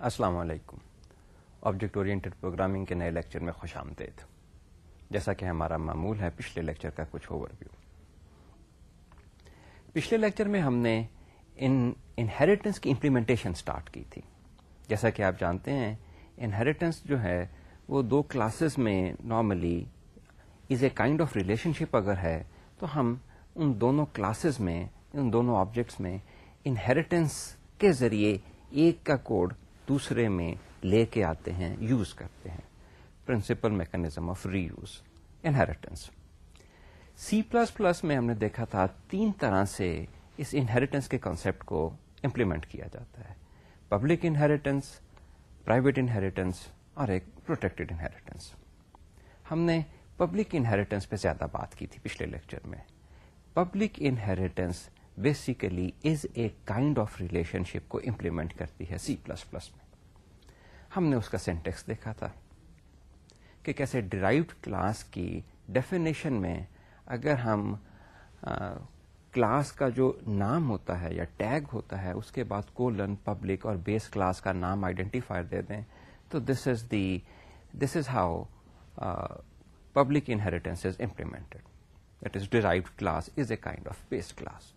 السلام علیکم۔ Object oriented programming کے نئے لیکچر میں خوش آمدید۔ جیسا کہ ہمارا معمول ہے، پچھلے لیکچر کا کچھ اوور ویو پچھلے لیکچر میں ہم نے ان انہیریٹنس کی امپلیمنٹیشن سٹارٹ کی تھی۔ جیسا کہ آپ جانتے ہیں انہیریٹنس جو ہے، وہ دو کلاسز میں normally is a kind of relationship اگر ہے، تو ہم ان دونوں کلاسز میں، ان دونوں آبجیکٹس میں انہیریٹنس کے ذریعے ایک کا کوڈ دوسرے میں لے کے آتے ہیں یوز کرتے ہیں۔ Principle mechanism of reuse inheritance C plus plus میں ہم نے دیکھا تھا تین طرح سے اس انہیریٹنس کے کانسیپٹ کو امپلیمنٹ کیا جاتا ہے۔ پبلک انہیریٹنس پرائیویٹ انہیریٹنس اور ایک پروٹیکٹڈ انہیریٹنس ہم نے پبلک انہیریٹنس پہ زیادہ بات کی تھی پچھلے لیکچر میں۔ Public inheritance basically is a kind of relationship کو امپلیمنٹ کرتی ہے سی پلس پلس میں۔ ہم نے اس کا سینٹیکس دیکھا تھا کہ کیسے ڈرائیوڈ کلاس کی ڈیفینیشن میں اگر ہم کلاس کا جو نام ہوتا ہے یا ٹیگ ہوتا ہے، اس کے بعد کولن پبلک اور بیس کلاس کا نام آئیڈینٹیفائر دے دیں، تو this is the this is how public inheritance is implemented that is derived class is a kind of base class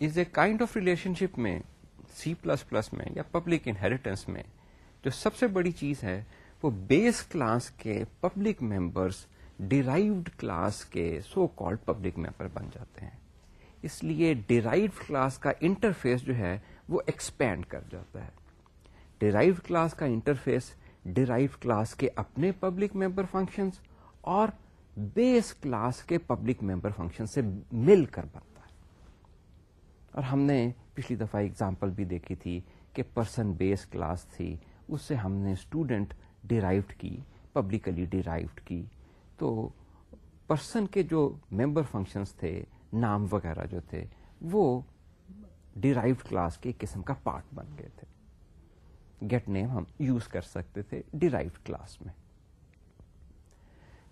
is a kind of relationship میں سی پلس پلس میں یا public inheritance میں جو سب سے بڑی چیز ہے، وہ بیس کلاس کے پبلک ممبرس ڈیرائیوڈ کلاس کے سو کالڈ پبلک ممبر بن جاتے ہیں۔ اس لیے ڈیرائیوڈ کلاس کا انٹرفیس جو ہے، وہ ایکسپینڈ کر جاتا ہے۔ ڈیرائیوڈ کلاس کا انٹرفیس ڈیرائیو کلاس کے اپنے پبلک ممبر فنکشنز اور بیس کلاس کے پبلک ممبر فنکشن سے مل کر بنتا ہے۔ اور ہم نے پچھلی دفعہ اگزامپل بھی دیکھی تھی کہ پرسن بیس کلاس تھی۔ اس سے ہم نے اسٹوڈنٹ ڈیرائیوڈ کی پبلکلی ڈیرائیوڈ کی۔ تو پرسن کے جو ممبر فنکشنز تھے نام وغیرہ جو تھے وہ ڈیرائیوڈ کلاس کے قسم کا پارٹ بن گئے تھے۔ گیٹ نیم ہم یوز کر سکتے تھے ڈیرائیوڈ کلاس میں۔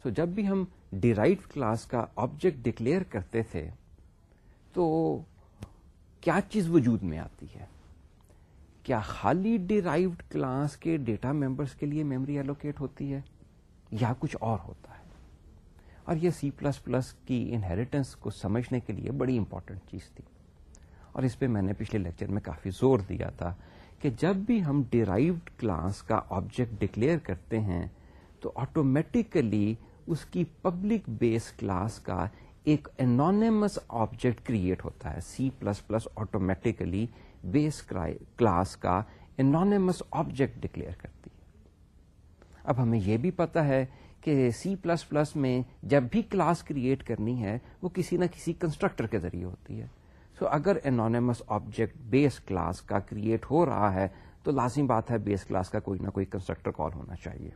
سو so, جب بھی ہم ڈیرائیوڈ کلاس کا آبجیکٹ ڈکلیئر کرتے تھے تو کیا چیز وجود میں آتی ہے؟ کیا خالی ڈیرائیوڈ کلاس کے ڈیٹا ممبرس کے لیے میموری ایلوکیٹ ہوتی ہے؟ یا کچھ اور ہوتا ہے؟ اور یہ سی پلس پلس کی انہیریٹنس کو سمجھنے کے لیے بڑی امپورٹنٹ چیز تھی۔ اور اس پہ میں نے پچھلے لیکچر میں کافی زور دیا تھا کہ جب بھی ہم ڈیرائیوڈ کلاس کا آبجیکٹ ڈکلیئر کرتے ہیں، تو آٹومیٹیکلی اس کی پبلک بیس کلاس کا ایک انانیمس آبجیکٹ کریٹ ہوتا ہے C plus plus automatically base class کا انانیمس آبجیکٹ ڈکلیئر کرتی ہے۔ اب ہمیں یہ بھی پتا ہے کہ سی پلس پلس میں جب بھی کلاس کریٹ کرنی ہے وہ کسی نہ کسی کنسٹرکٹر کے ذریعے ہوتی ہے۔ سو so, اگر انانیمس آبجیکٹ بیس کلاس کا کریٹ ہو رہا ہے تو لازم بات ہے بیس کلاس کا کوئی نہ کوئی کنسٹرکٹر کال ہونا چاہیے۔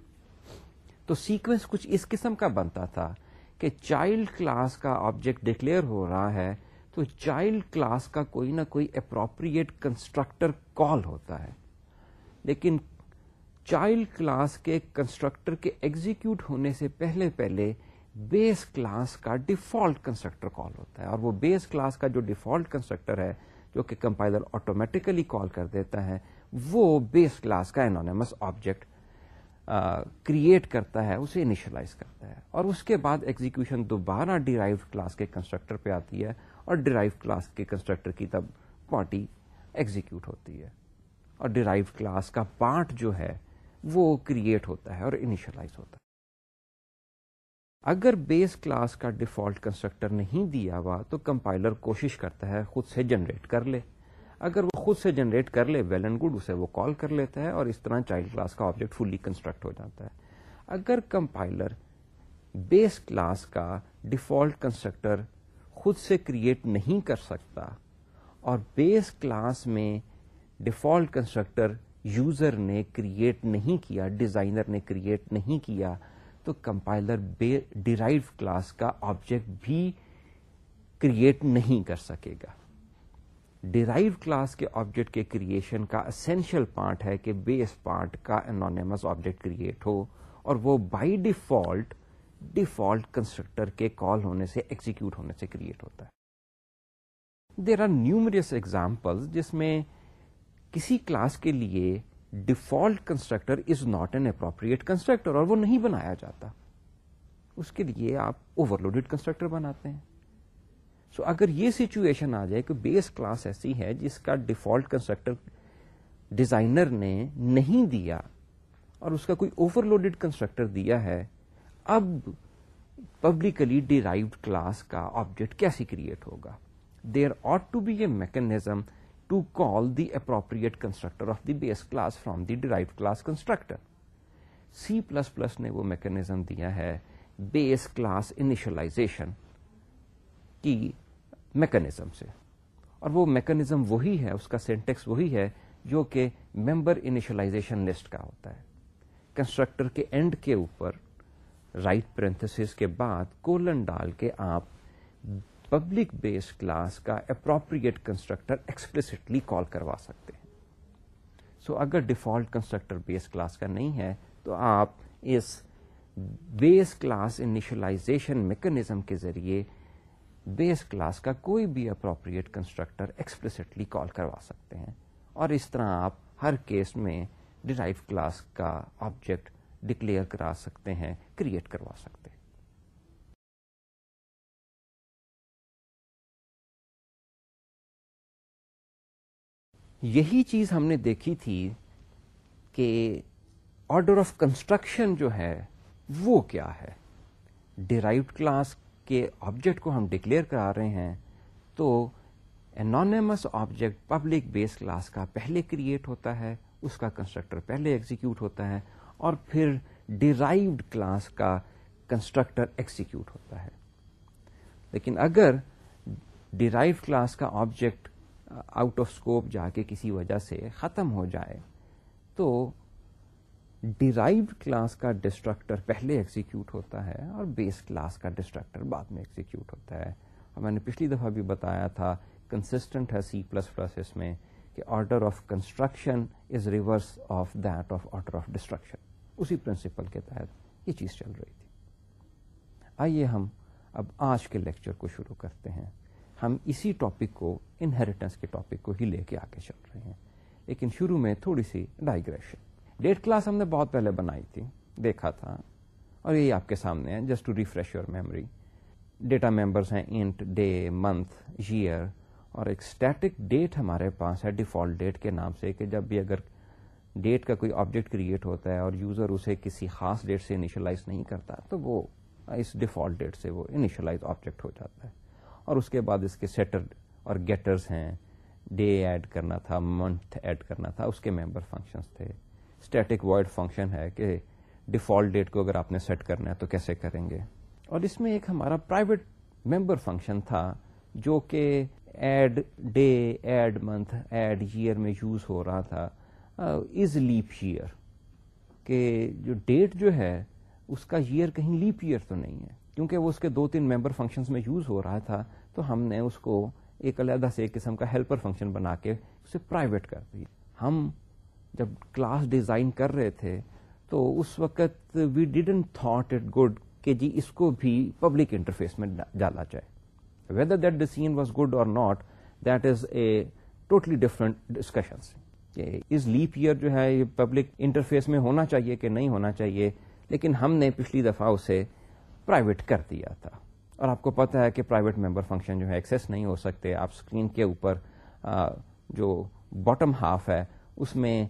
تو سیکوینس کچھ اس قسم کا بنتا تھا کہ چائلڈ کلاس کا آبجیکٹ ڈکلیئر ہو رہا ہے، تو چائلڈ کلاس کا کوئی نہ کوئی اپروپریٹ کنسٹرکٹر کال ہوتا ہے۔ لیکن چائلڈ کلاس کے کنسٹرکٹر کے ایگزیکیوٹ ہونے سے پہلے پہلے بیس کلاس کا ڈیفالٹ کنسٹرکٹر کال ہوتا ہے۔ اور وہ بیس کلاس کا جو ڈیفالٹ کنسٹرکٹر ہے، جو کہ کمپائلر آٹومیٹیکلی کال کر دیتا ہے، وہ بیس کلاس کا انانیمس آبجیکٹ کریٹ کرتا ہے، اسے انیشلائز کرتا ہے۔ اور اس کے بعد ایگزیکشن دوبارہ ڈیرائیو کلاس کے کنسٹرکٹر پہ آتی ہے اور ڈیرائیو کلاس کے کنسٹرکٹر کی تب پارٹی ایگزیکیوٹ ہوتی ہے۔ اور ڈیرائیو کلاس کا پارٹ جو ہے، وہ کریٹ ہوتا ہے اور انیشلائز ہوتا ہے۔ اگر بیس کلاس کا ڈیفالٹ کنسٹرکٹر نہیں دیا ہوا، تو کمپائلر کوشش کرتا ہے خود سے جنریٹ کر لے۔ اگر وہ خود سے جنریٹ کر لے ویل اینڈ گڈ اسے وہ کال کر لیتا ہے اور اس طرح چائلڈ کلاس کا آبجیکٹ فلی کنسٹرکٹ ہو جاتا ہے۔ اگر کمپائلر بیس کلاس کا ڈیفالٹ کنسٹرکٹر خود سے کریٹ نہیں کر سکتا اور بیس کلاس میں ڈیفالٹ کنسٹرکٹر یوزر نے کریٹ نہیں کیا ڈیزائنر نے کریٹ نہیں کیا، تو کمپائلر ڈیرائیو کلاس کا آبجیکٹ بھی کریٹ نہیں کر سکے گا۔ ڈیرائیو کلاس کے آبجیکٹ کے کریشن کا اسینشیل پارٹ ہے کہ بیس پارٹ کا انانیمس آبجیکٹ کریٹ ہو اور وہ بائی ڈیفالٹ ڈیفالٹ کنسٹرکٹر کے کال ہونے سے ایگزیکیوٹ ہونے سے کریٹ ہوتا ہے۔ دیر آر نیومریس ایگزامپل جس میں کسی کلاس کے لیے default constructor is not an appropriate constructor اور وہ نہیں بنایا جاتا۔ اس کے لیے آپ اوور لوڈیڈ کنسٹرکٹر بناتے ہیں۔ سو so, اگر یہ سچویشن آ جائے کہ بیس کلاس ایسی ہے جس کا ڈیفالٹ کنسٹرکٹر ڈیزائنر نے نہیں دیا اور اس کا کوئی اوور لوڈیڈ کنسٹرکٹر دیا ہے اب پبلکلی ڈیرائیوڈ کلاس کا آبجیکٹ کیسی کریٹ ہوگا؟ There ought to be a mechanism to call the appropriate constructor of the base class from the derived class constructor C plus plus نے وہ mechanism دیا ہے بیس کلاس انیشلائزیشن کی mechanism سے۔ اور وہ میکنیزم وہی ہے اس کا سینٹیکس وہی ہے جو کہ ممبر انیشلائزیشن لسٹ کا ہوتا ہے۔ کنسٹرکٹر کے اینڈ کے اوپر رائٹ پرنتھس کے بعد کولن ڈال کے آپ پبلک بیس کلاس کا اپروپریٹ کنسٹرکٹر ایکسپلسٹلی کال کروا سکتے ہیں۔ سو so, اگر ڈیفالٹ کنسٹرکٹر بیس کلاس کا نہیں ہے تو آپ اس بیس کلاس انیشلائزیشن میکنیزم کے ذریعے بیس کلاس کا کوئی بھی اپروپریٹ کنسٹرکٹر ایکسپلسٹلی کال کروا سکتے ہیں۔ اور اس طرح آپ ہر کیس میں ڈرائیو کلاس کا آبجیکٹ ڈکلیئر کرا سکتے ہیں کریٹ کروا سکتے ہیں۔ یہی چیز ہم نے دیکھی تھی کہ آرڈر آف کنسٹرکشن جو ہے، وہ کیا ہے؟ ڈیرائیوڈ کلاس کے آبجیکٹ کو ہم ڈکلیئر کرا رہے ہیں، تو anonymous object public base class کا پہلے کریٹ ہوتا ہے، اس کا کنسٹرکٹر پہلے ایگزیکیوٹ ہوتا ہے، اور پھر ڈیرائیوڈ کلاس کا کنسٹرکٹر ایکسیکیوٹ ہوتا ہے۔ لیکن اگر ڈیرائیو کلاس کا آبجیکٹ آؤٹ آف اسکوپ جا کے کسی وجہ سے ختم ہو جائے، تو ڈیرائیوڈ کلاس کا ڈسٹرکٹر پہلے ایگزیکیوٹ ہوتا ہے اور بیس کلاس کا ڈسٹرکٹر بعد میں ایگزیکیوٹ ہوتا ہے۔ اور میں نے پچھلی دفعہ بھی بتایا تھا کنسٹنٹ ہے سی پلس پلس اس میں کہ order of construction is reverse of that of order of destruction اسی پرنسپل کے تحت یہ چیز چل رہی تھی۔ آئیے ہم اب آج کے لیکچر کو شروع کرتے ہیں۔ ہم اسی ٹاپک کو انہیریٹنس کے ٹاپک کو ہی لے کے آگے چل رہے ہیں۔ لیکن شروع میں تھوڑی سی ڈائگریشن ڈیٹ کلاس ہم نے بہت پہلے بنائی تھی، دیکھا تھا۔ اور یہی آپ کے سامنے ہے just to refresh your memory data members ہیں انٹ ڈے منتھ ایئر اور ایک اسٹیٹک ڈیٹ ہمارے پاس ہے ڈیفالٹ ڈیٹ کے نام سے، کہ جب بھی اگر ڈیٹ کا کوئی آبجیکٹ کریٹ ہوتا ہے اور یوزر اسے کسی خاص ڈیٹ سے انیشلائز نہیں کرتا، تو وہ اس ڈیفالٹ ڈیٹ سے وہ انیشلائز آبجیکٹ ہو جاتا ہے۔ اور اس کے بعد اس کے سیٹر اور گیٹرز ہیں۔ ڈے ایڈ کرنا تھا منتھ ایڈ کرنا تھا، اس کے ممبر فنکشنز تھے۔ اسٹیٹک وائڈ فنکشن ہے کہ ڈیفالٹ ڈیٹ کو اگر آپ نے سیٹ کرنا ہے تو کیسے کریں گے؟ اور اس میں ایک ہمارا پرائیویٹ ممبر فنکشن تھا جو کہ add day add month add year میں یوز ہو رہا تھا از لیپ ایئر کہ جو ڈیٹ جو ہے، اس کا ایئر کہیں لیپ ایئر تو نہیں ہے۔ کیونکہ وہ اس کے دو تین ممبر فنکشنز میں یوز ہو رہا تھا، تو ہم نے اس کو ایک علیحدہ سے ایک قسم کا ہیلپر فنکشن بنا کے اسے پرائیویٹ کر دی ہم جب کلاس ڈیزائن کر رہے تھے، تو اس وقت we didn't thought it good کہ جی اس کو بھی پبلک انٹرفیس میں ڈالا جائے۔ Whether that decision was good اور not that is a totally different discussion us leap year جو ہے، یہ پبلک انٹرفیس میں ہونا چاہیے کہ نہیں ہونا چاہیے، لیکن ہم نے پچھلی دفعہ اسے پرائیویٹ کر دیا تھا۔ اور آپ کو پتا ہے کہ پرائیویٹ ممبر فنکشن جو ہے ایکسیس نہیں ہو سکتے۔ آپ اسکرین کے اوپر جو باٹم ہاف ہے، اس میں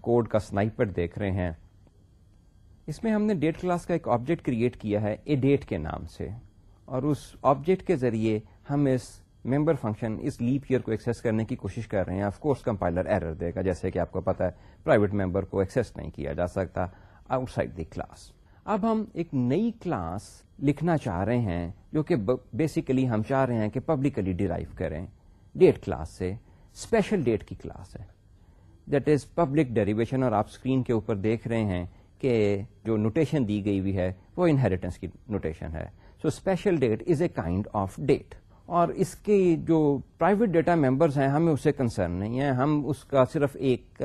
کوڈ کا سنائپر دیکھ رہے ہیں۔ اس میں ہم نے ڈیٹ کلاس کا ایک آبجیکٹ کریٹ کیا ہے اے ڈیٹ کے نام سے۔ اور اس آبجیکٹ کے ذریعے ہم اس ممبر فنکشن، اس لیپ ایئر کو ایکسس کرنے کی کوشش کر رہے ہیں۔ آف کورس کمپائلر ایرر دے گا، جیسے کہ آپ کو پتا ہے، پرائیویٹ ممبر کو ایکسس نہیں کیا جا سکتا آؤٹ سائڈ دی کلاس اب ہم ایک نئی کلاس لکھنا چاہ رہے ہیں، جو کہ بیسیکلی ہم چاہ رہے ہیں کہ پبلکلی ڈیرائیو کریں۔ ڈیٹ کلاس سے اسپیشل ڈیٹ کی کلاس ہے۔ دیٹ از پبلک ڈیریویشن اور آپ اسکرین کے اوپر دیکھ رہے ہیں کہ جو نوٹیشن دی گئی ہوئی ہے وہ انہیریٹنس کی نوٹیشن ہے۔ So special date is a kind of date. اور اس کے جو پرائیویٹ ڈیٹا ممبرز ہیں، ہمیں اسے کنسرن نہیں ہے۔ ہم اس کا صرف ایک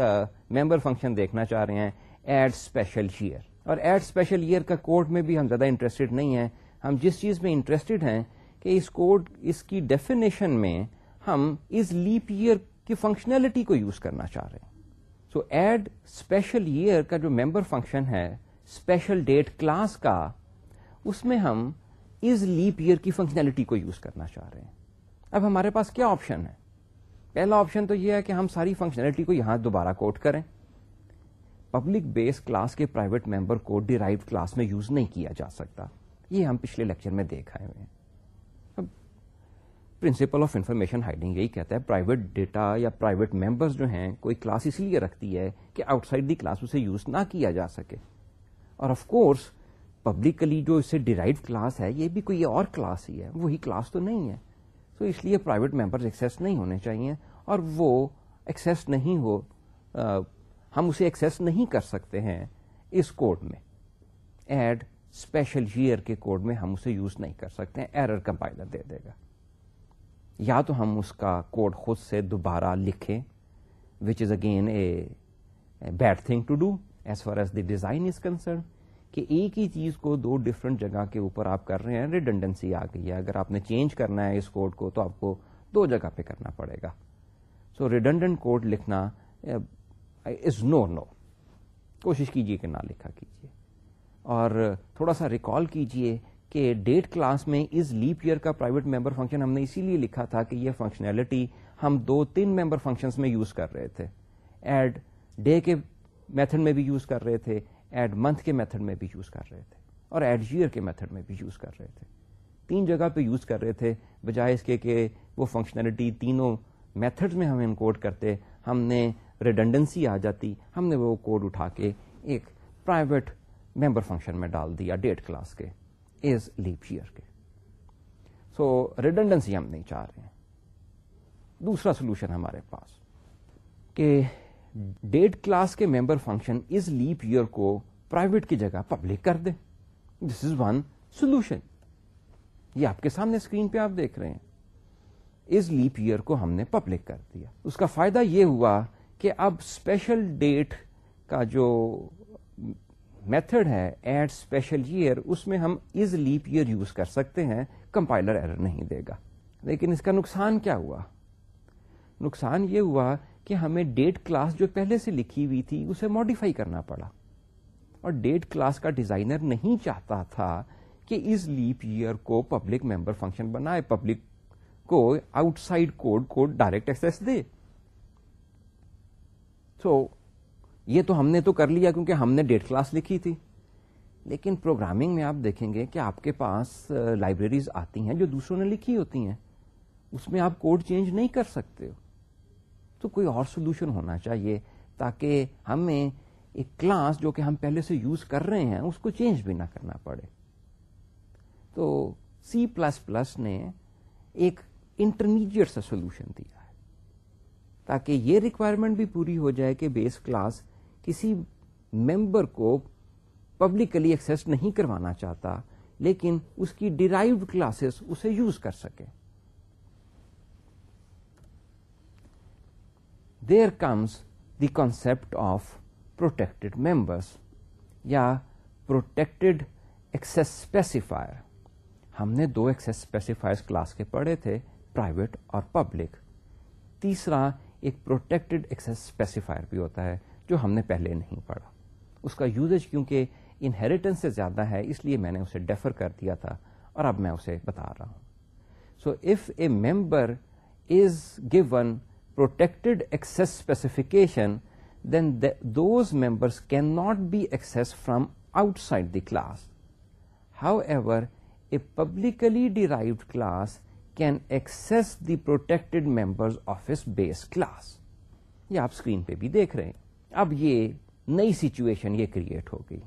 ممبر فنکشن دیکھنا چاہ رہے ہیں، ایڈ اسپیشل ایئر اور ایڈ اسپیشل ایئر کا کوڈ میں بھی ہم زیادہ انٹرسٹڈ نہیں ہیں۔ ہم جس چیز میں انٹرسٹڈ ہیں کہ اس کوڈ، اس کی ڈیفینیشن میں ہم اس لیپ ایئر کی فنکشنلٹی کو یوز کرنا چاہ رہے ہیں۔ سو ایڈ اسپیشل ایئر کا جو ممبر فنکشن ہے اسپیشل ڈیٹ کلاس کا، اس میں ہم از لیپ ایئر کی فنکشنلٹی کو یوز کرنا چاہ رہے ہیں۔ اب ہمارے پاس کیا آپشن ہے؟ پہلا آپشن تو یہ ہے کہ ہم ساری فنکشنلٹی کو یہاں دوبارہ کوٹ کریں۔ پبلک بیس کلاس کے پرائیویٹ ممبر کو ڈیرائیو کلاس میں یوز نہیں کیا جا سکتا۔ یہ ہم پچھلے لیکچر میں دیکھ آئے ہوئے ہیں۔ پرنسپل آف انفارمیشن ہائڈنگ یہی کہتا ہے پرائیویٹ ڈیٹا یا پرائیویٹ ممبرز جو ہیں، کوئی کلاس اس لیے رکھتی ہے کہ آؤٹ سائڈ دی کلاس اسے یوز نہ کیا جا سکے۔ اور آف کورس پبلکلی جو اسے ڈیرائیو کلاس ہے، یہ بھی کوئی اور کلاس ہی ہے، وہی کلاس تو نہیں ہے۔ تو اس لیے پرائیویٹ ممبرز ایکسیس نہیں ہونے چاہیے اور وہ ایکسیس نہیں ہو ہم اسے ایکسیس نہیں کر سکتے ہیں اس کوڈ میں۔ ایڈ اسپیشل ایئر کے کوڈ میں ہم اسے یوز نہیں کر سکتے ہیں ایرر کمپائلر دے دے گا۔ یا تو ہم اس کا کوڈ خود سے دوبارہ لکھیں which is again a bad thing to do as far as the design is concern کہ ایک ہی چیز کو دو ڈفرنٹ جگہ کے اوپر آپ کر رہے ہیں ریڈنڈنسی آ گئی ہے۔ اگر آپ نے چینج کرنا ہے اس کوڈ کو، تو آپ کو دو جگہ پہ کرنا پڑے گا۔ سو ریڈنڈنٹ کوڈ لکھنا از نو نو کوشش کیجیے کہ نہ لکھا کیجیے اور تھوڑا سا ریکال کیجیے کہ ڈیٹ کلاس میں از لیپ ایئر کا پرائیویٹ ممبر فنکشن ہم نے اسی لیے لکھا تھا کہ یہ فنکشنلٹی ہم دو تین ممبر فنکشن میں یوز کر رہے تھے۔ ایڈ ڈے کے میتھڈ میں بھی یوز کر رہے تھے ایڈ منتھ کے میتھڈ میں بھی یوز کر رہے تھے اور ایڈ ایئر کے میتھڈ میں بھی یوز کر رہے تھے۔ تین جگہ پہ یوز کر رہے تھے، بجائے اس کے کہ وہ فنکشنلٹی تینوں میتھڈ میں ہم انکوڈ کرتے، ہم نے ریڈنڈنسی آ جاتی، ہم نے وہ کوڈ اٹھا کے ایک پرائیویٹ ممبر فنکشن میں ڈال دیا ڈیٹ کلاس کے۔ از لیپ ایئر کے سو ریڈنڈنسی ہم نہیں چاہ رہے ہیں۔ دوسرا سولوشن ہمارے پاس کہ ڈیٹ کلاس کے member function is leap year کو پرائیویٹ کی جگہ پبلک کر دیں۔ دس از ون سولوشن یہ آپ کے سامنے اسکرین پہ آپ دیکھ رہے ہیں۔ از لیپ ایئر کو ہم نے پبلک کر دیا۔ اس کا فائدہ یہ ہوا کہ اب اسپیشل ڈیٹ کا جو میتھڈ ہے ایڈ اسپیشل ایئر اس میں ہم از لیپ ایئر یوز کر سکتے ہیں کمپائلر ایرر نہیں دے گا۔ لیکن اس کا نقصان کیا ہوا؟ نقصان یہ ہوا کہ ہمیں ڈیٹ کلاس جو پہلے سے لکھی ہوئی تھی اسے ماڈیفائی کرنا پڑا۔ اور ڈیٹ کلاس کا ڈیزائنر نہیں چاہتا تھا کہ از لیپ ایئر کو پبلک ممبر فنکشن بنائے پبلک کو آؤٹ سائڈ کوڈ کو ڈائریکٹ ایکسس دے۔ سو so, یہ تو ہم نے تو کر لیا کیونکہ ہم نے ڈیٹ کلاس لکھی تھی۔ لیکن پروگرامنگ میں آپ دیکھیں گے کہ آپ کے پاس لائبریریز آتی ہیں جو دوسروں نے لکھی ہوتی ہیں۔ اس میں آپ کوڈ چینج نہیں کر سکتے ہو۔ تو کوئی اور سولوشن ہونا چاہیے تاکہ ہمیں ایک کلاس جو کہ ہم پہلے سے یوز کر رہے ہیں، اس کو چینج بھی نہ کرنا پڑے۔ تو سی پلس پلس نے ایک انٹرمیڈیٹ سا سولوشن دیا ہے۔ تاکہ یہ ریکوائرمنٹ بھی پوری ہو جائے کہ بیس کلاس کسی ممبر کو پبلکلی ایکسس نہیں کروانا چاہتا، لیکن اس کی ڈیرائیوڈ کلاسز اسے یوز کر سکے۔ There comes the concept of protected members یا پروٹیکٹڈ ایکسس اسپیسیفائر ہم نے دو ایکسس اسپیسیفائر کلاس کے پڑھے تھے پرائیویٹ اور پبلک تیسرا، ایک پروٹیکٹڈ ایکسس اسپیسیفائر بھی ہوتا ہے۔ جو ہم نے پہلے نہیں پڑھا۔ اس کا یوزج کیونکہ انہیریٹنس سے زیادہ ہے، اس لیے میں نے اسے ڈیفر کر دیا تھا اور اب میں اسے بتا رہا ہوں۔ So if a member is given protected access specification then those members can not be access from outside the class however a publicly derived class can access the protected members of us base class یہ آپ screen پہ بھی دیکھ رہے ہیں۔ اب یہ نئی سچویشن یہ کریٹ ہو گئی۔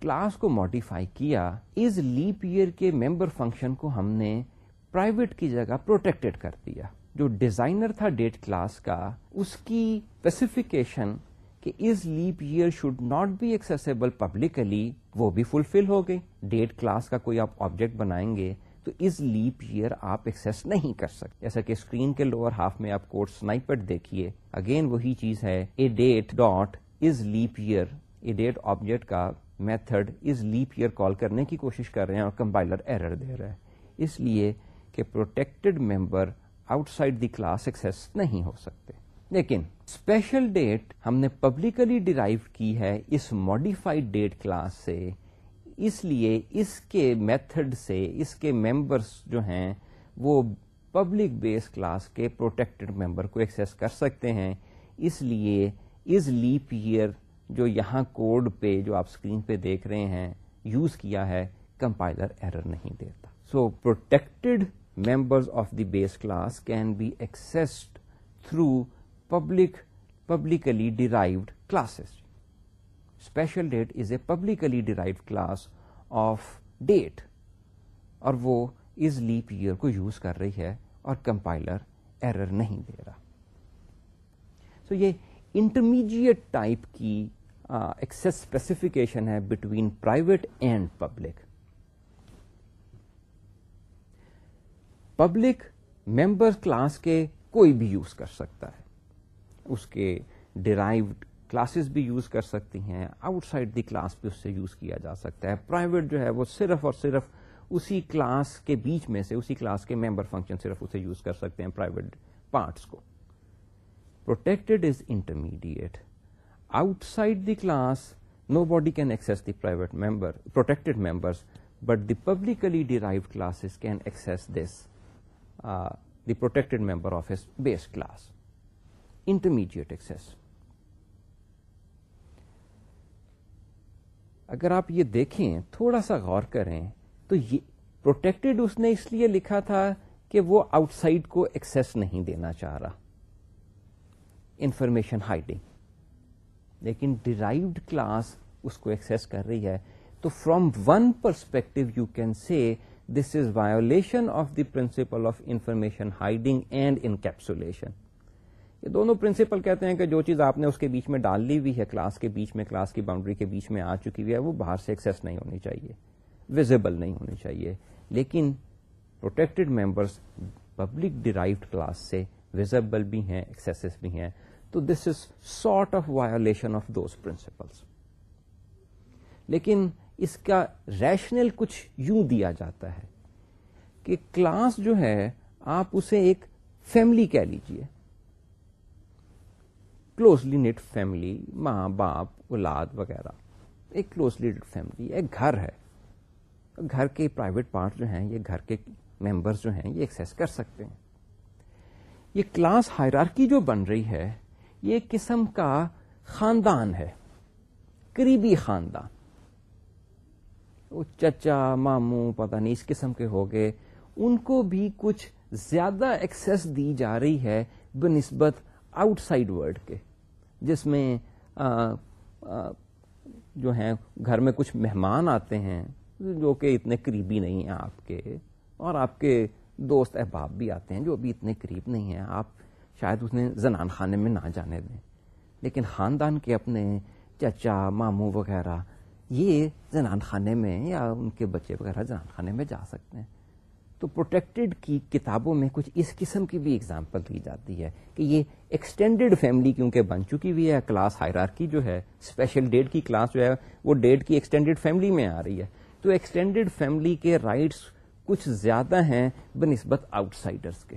کلاس کو ماڈیفائی کیا از لیپ ایئر کے ممبر فنکشن کو ہم نے پرائیویٹ کی جگہ پروٹیکٹڈ کر دیا۔ جو ڈیزائنر تھا ڈیٹ کلاس کا، اس کی اسپیسیفکیشن کہ is leap year should not be accessible publicly وہ بھی فلفل ہو گئی۔ ڈیٹ کلاس کا کوئی آپ آبجیکٹ بنائیں گے تو از لیپ ایئر آپ ایکسس نہیں کر سکتے۔ جیسا کہ اسکرین کے لوور ہاف میں آپ کوڈ سنائپر دیکھیے، اگین وہی چیز ہے a date dot is leap year a date object کا method is leap year call کرنے کی کوشش کر رہے ہیں اور کمپائلر ایرر دے رہا ہے۔ اس لیے کہ protected member outside the class access نہیں ہو سکتے۔ لیکن اسپیشل ڈیٹ ہم نے پبلکلی ڈیرائیو کی ہے اس ماڈیفائڈ ڈیٹ کلاس سے۔ اس لیے اس کے میتھڈ سے اس کے ممبرس جو ہیں وہ پبلک بیس کلاس کے پروٹیکٹڈ ممبر کو ایکسس کر سکتے ہیں۔ اس لیے از لیپ ایئر جو یہاں کوڈ پہ جو آپ اسکرین پہ دیکھ رہے ہیں یوز کیا ہے کمپائلر ایرر نہیں دیتا۔ So protected members of the base class can be accessed through public publicly derived classes special date is a publicly derived class of date اور وہ از لیپ ایئر کو یوز کر رہی ہے اور کمپائلر ایرر نہیں دے رہا۔ سو so یہ انٹرمیڈیٹ ٹائپ کی ایکسس اسپیسیفکیشن ہے between private and public public member class کے کوئی بھی یوز کر سکتا ہے۔ اس کے ڈرائیوڈ کلاسز بھی یوز کر سکتی ہیں آؤٹ سائڈ دی کلاس بھی اس سے یوز کیا جا سکتا ہے۔ پرائیویٹ جو ہے وہ صرف اور صرف اسی کلاس کے بیچ میں سے، اسی کلاس کے ممبر فنکشن صرف اسے یوز کر سکتے ہیں پرائیویٹ پارٹس کو۔ Protected is intermediate outside the class nobody can access the private member protected members but the publicly derive classes can access this the protected member of his base class intermediate access اگر آپ یہ دیکھیں، تھوڑا سا غور کریں، تو یہ پروٹیکٹڈ اس نے اس لیے لکھا تھا کہ وہ آؤٹ سائڈ کو ایکسس نہیں دینا چاہ رہا۔ انفارمیشن ہائڈنگ لیکن ڈیرائیوڈ کلاس اس کو ایکسس کر رہی ہے۔ تو from one perspective you can see this is violation of the principle of information hiding and encapsulation یہ دونوں پرنسپل کہتے ہیں کہ جو چیز آپ نے اس کے بیچ میں ڈال لی ہوئی ہے، کلاس کے بیچ میں، کلاس کی باؤنڈری کے بیچ میں آ چکی ہوئی ہے، وہ باہر سے ایکسس نہیں ہونی چاہیے ویزیبل نہیں ہونی چاہیے۔ لیکن protected members public derived class سے ویزیبل بھی ہیں ایکسیس بھی ہیں۔ تو this is sort of violation of those principles لیکن اس کا ریشنل کچھ یوں دیا جاتا ہے کہ کلاس جو ہے، آپ اسے ایک فیملی کہہ لیجیے۔ کلوزلی نیٹ فیملی ماں، باپ، اولاد وغیرہ۔ ایک کلوزلی نیٹ فیملی ایک گھر ہے۔ گھر کے پرائیویٹ پارٹ جو ہیں، یہ گھر کے ممبرس جو ہیں، یہ ایکسس کر سکتے ہیں۔ یہ کلاس ہائرارکی جو بن رہی ہے، یہ ایک قسم کا خاندان ہے۔ قریبی خاندان۔ وہ چچا، ماموں، پتہ نہیں اس قسم کے ہو گئے۔ ان کو بھی کچھ زیادہ ایکسس دی جا رہی ہے، بنسبت آؤٹ سائڈ ورلڈ کے جس میں آ, آ, جو ہیں گھر میں کچھ مہمان آتے ہیں جو کہ اتنے قریبی نہیں ہیں آپ کے اور آپ کے دوست احباب بھی آتے ہیں جو ابھی اتنے قریب نہیں ہیں آپ شاید اس نے زنان خانے میں نہ جانے دیں۔ لیکن خاندان کے اپنے چچا ماموں وغیرہ یہ زنان خانے میں یا ان کے بچے وغیرہ زنان خانے میں جا سکتے ہیں۔ تو پروٹیکٹڈ کی کتابوں میں کچھ اس قسم کی بھی اگزامپل دی جاتی ہے کہ یہ ایکسٹینڈیڈ فیملی کیونکہ بن چکی ہوئی ہے کلاس ہائرارکی جو ہے اسپیشل ڈیٹ کی کلاس جو ہے، وہ ڈیٹ کی ایکسٹینڈیڈ فیملی میں آ رہی ہے۔ تو ایکسٹینڈیڈ فیملی کے رائٹس کچھ زیادہ ہیں بنسبت آؤٹ سائڈرس کے۔